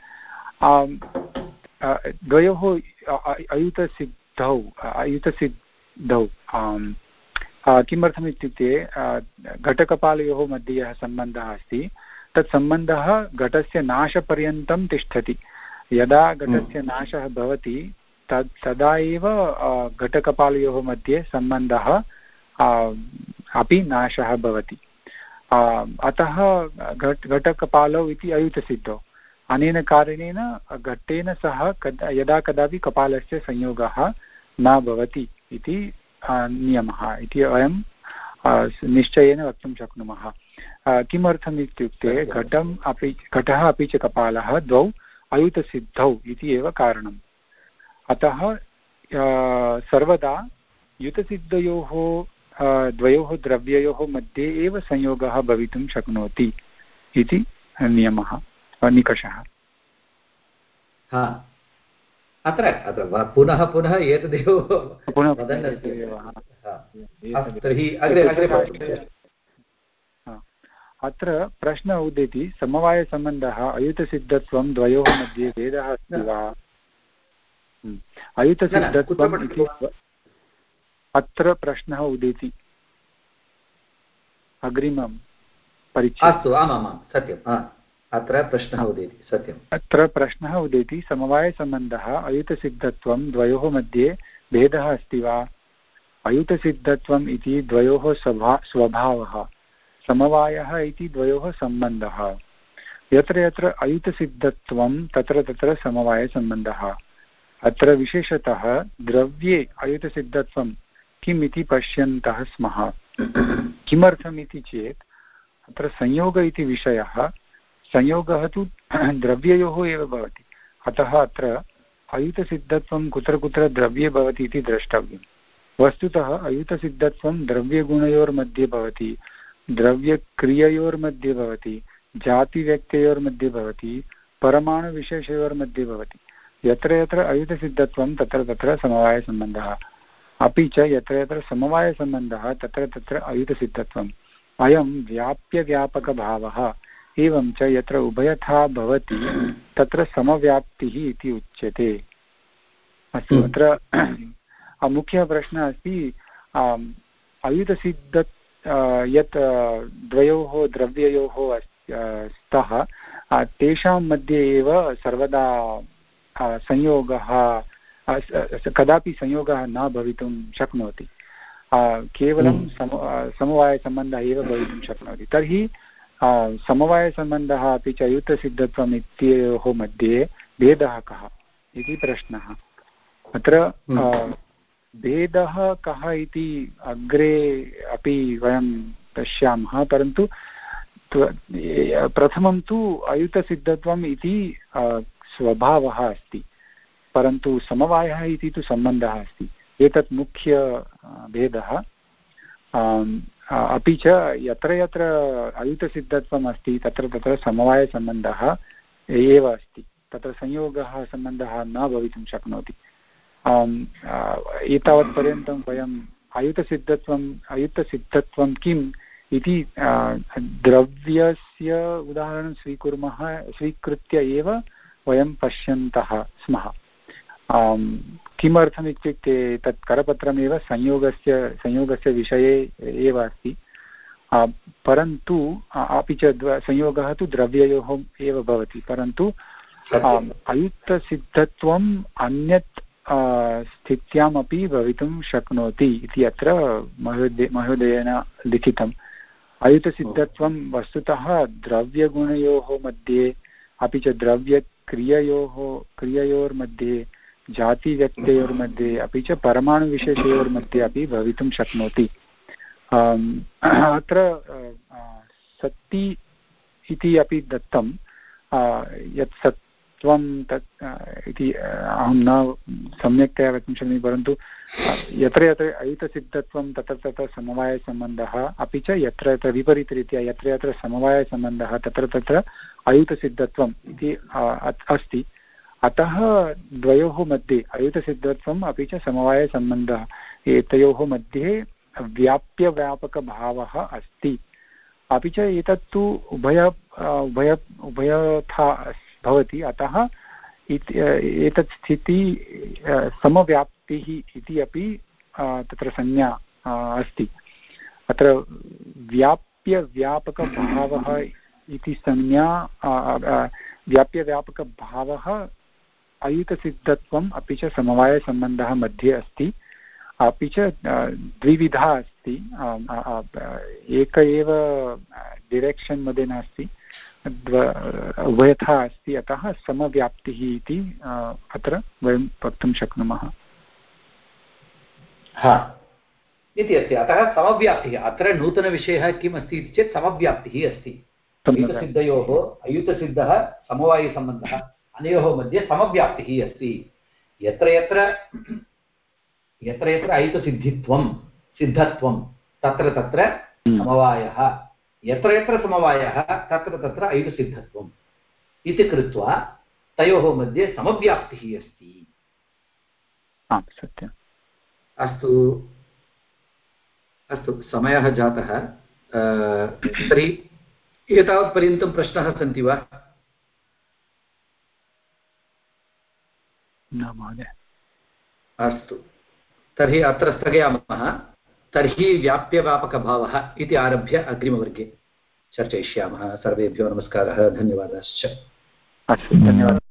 द्वयोः अयुतसिद्धौ अयुतसिद्धौ किमर्थम् इत्युक्ते घटकपालयोः मध्ये यः सम्बन्धः अस्ति तत् सम्बन्धः घटस्य नाशपर्यन्तं तिष्ठति यदा घटस्य हम्म। नाशः भवति तद् तदा एव घटकपालयोः मध्ये सम्बन्धः अपि नाशः भवति। अतः घट् घटकपालौ इति अयुतसिद्धौ। अनेन कारणेन घट्टेन सह कदा यदा कदापि कपालस्य संयोगः न भवति इति नियमः इति वयं निश्चयेन वक्तुं शक्नुमः। किमर्थम् इत्युक्ते घटम् अपि घटः अपि च कपालः द्वौ अयुतसिद्धौ इति एव कारणम्। अतः सर्वदा युतसिद्धयोः द्वयोः द्रव्ययोः मध्ये एव संयोगः भवितुं शक्नोति इति नियमः निकषः। अत्र अत्र पुनः पुनः एतदेव अत्र प्रश्न उदेति समवायसम्बन्धः अयुतसिद्धत्वं द्वयोः मध्ये भेदः अस्ति वा? हम्म। अयुतसिद्धत्वम् इति अत्र प्रश्नः उदेति। अग्रिमं परिचय अस्तु आमामां सत्यम् अत्र प्रश्नः उदेति सत्यम्। अत्र प्रश्नः उदेति समवायसम्बन्धः अयुतसिद्धत्वं द्वयोः मध्ये भेदः अस्ति वा? अयुतसिद्धत्वम् इति द्वयोः स्वभा स्वभावः समवायः इति द्वयोः सम्बन्धः। यत्र यत्र अयुतसिद्धत्वं तत्र तत्र समवायसम्बन्धः। अत्र विशेषतः द्रव्ये अयुतसिद्धत्वं किम् इति पश्यन्तः स्मः। किमर्थम् इति चेत्, अत्र संयोग इति विषयः, संयोगः तु द्रव्ययोः एव भवति। अतः अत्र अयुतसिद्धत्वं कुत्र कुत्र द्रव्ये भवति इति द्रष्टव्यं। वस्तुतः अयुतसिद्धत्वं द्रव्यगुणयोर्मध्ये भवति, द्रव्यक्रिययोर्मध्ये भवति जातिव्यक्तयोर्मध्ये भवति, परमाणुविशेषयोर्मध्ये भवति। यत्र यत्र अयुतसिद्धत्वं तत्र तत्र समवायसम्बन्धः। अपि च यत्र यत्र समवायसम्बन्धः तत्र तत्र अयुतसिद्धत्वम् अयं व्याप्यव्यापकभावः एवं च यत्र उभयथा भवति तत्र समव्याप्तिः इति उच्यते अस्तु हम्म। अत्र मुख्यः प्रश्नः अस्ति अयुतसिद्ध यत् द्वयोः द्रव्ययोः स्तः तेषां मध्ये एव सर्वदा संयोगः कदापि संयोगः न भवितुं शक्नोति केवलं हम्म। सम समवायसम्बन्धः एव भवितुं शक्नोति तर्हि समवायसम्बन्धः अपि च अयुतसिद्धत्वम् इत्ययोः मध्ये भेदः कः इति प्रश्नः अत्र हम्म। भेदः कः इति अग्रे अपि वयं पश्यामः परन्तु प्रथमं तु अयुतसिद्धत्वम् इति स्वभावः अस्ति परन्तु समवायः इति तु सम्बन्धः अस्ति। एतत् मुख्य भेदः। अपि च यत्र यत्र अयुतसिद्धत्वम् अस्ति, तत्र तत्र समवायसम्बन्धः एव अस्ति। तत्र संयोगः, सम्बन्धः न भवितुं शक्नोति। एतावत्पर्यन्तं वयम् अयुतसिद्धत्वम्, अयुतसिद्धत्वं किम् इति द्रव्यस्य उदाहरणं स्वीकुर्मः, स्वीकृत्य एव वयं पश्यन्तः स्मः। किमर्थम् इत्युक्ते तत् करपत्रमेव संयोगस्य संयोगस्य विषये एव अस्ति। परन्तु अपि च संयोगः तु द्रव्ययोः एव भवति परन्तु अयुक्तसिद्धत्वम् अन्यत् स्थित्यामपि भवितुं शक्नोति इति अत्र महोदय महोदयेन लिखितम्। अयुतसिद्धत्वं वस्तुतः द्रव्यगुणयोः मध्ये अपि च द्रव्यक्रिययोः क्रिययोर्मध्ये जातिव्यक्तयोर्मध्ये अपि च परमाणुविशेषयोर्मध्ये अपि भवितुं शक्नोति। अत्र सति इति अपि दत्तं। यत् सत्त्वं तत् इति अहं न सम्यक्तया वक्तुं शक्नोमि, परन्तु यत्र यत्र अयुतसिद्धत्वं, तत्र तत्र समवायसम्बन्धः अपि च यत्र यत्र विपरीतरीत्या यत्र यत्र समवायसम्बन्धः, तत्र तत्र अयुतसिद्धत्वम् इति अस्ति। अतः द्वयोः मध्ये अयुतसिद्धत्वम् अपि च समवायसम्बन्धः। एतयोः मध्ये व्याप्यव्यापकभावः अस्ति। अपि च एतत्तु उभय उभय, उभयथा भवति। अतः एतत् स्थिति समव्याप्तिः इति अपि तत्र संज्ञा अस्ति। अत्र व्याप्यव्यापकभावः इति संज्ञा व्याप्यव्यापकभावः अयुतसिद्धत्वम् अपि च समवायसम्बन्धः मध्ये अस्ति। अपि च द्विविधा अस्ति। एक एव डिरेक्षन् मध्ये नास्ति। उभयथा अस्ति। अतः समव्याप्तिः इति अत्र वयं वक्तुं शक्नुमः। हा। इति अस्ति। अतः समव्याप्तिः। अत्र नूतनविषयः किम् अस्ति इति चेत् समव्याप्तिः अस्ति। अयुतसिद्धयोः अयुतसिद्धः समवायसम्बन्धः। अनयोः मध्ये समव्याप्तिः अस्ति। यत्र यत्र यत्र यत्र ऐकसिद्धित्वं सिद्धत्वं तत्र तत्र हम्म। समवायः। यत्र यत्र समवायः तत्र तत्र ऐकसिद्धत्वम् इति कृत्वा तयोः मध्ये समव्याप्तिः अस्ति। सत्यम्। अस्तु। अस्तु समयः जातः। तर्हि एतावत्पर्यन्तं प्रश्नाः सन्ति वा? न महोदय। अस्तु। तर्हि अत्र स्थगयामः। तर्हि व्याप्यव्यापकभावः इति आरभ्य अग्रिमवर्गे चर्चयिष्यामः। सर्वेभ्यो नमस्कारः धन्यवादाश्च। अस्तु धन्यवादः।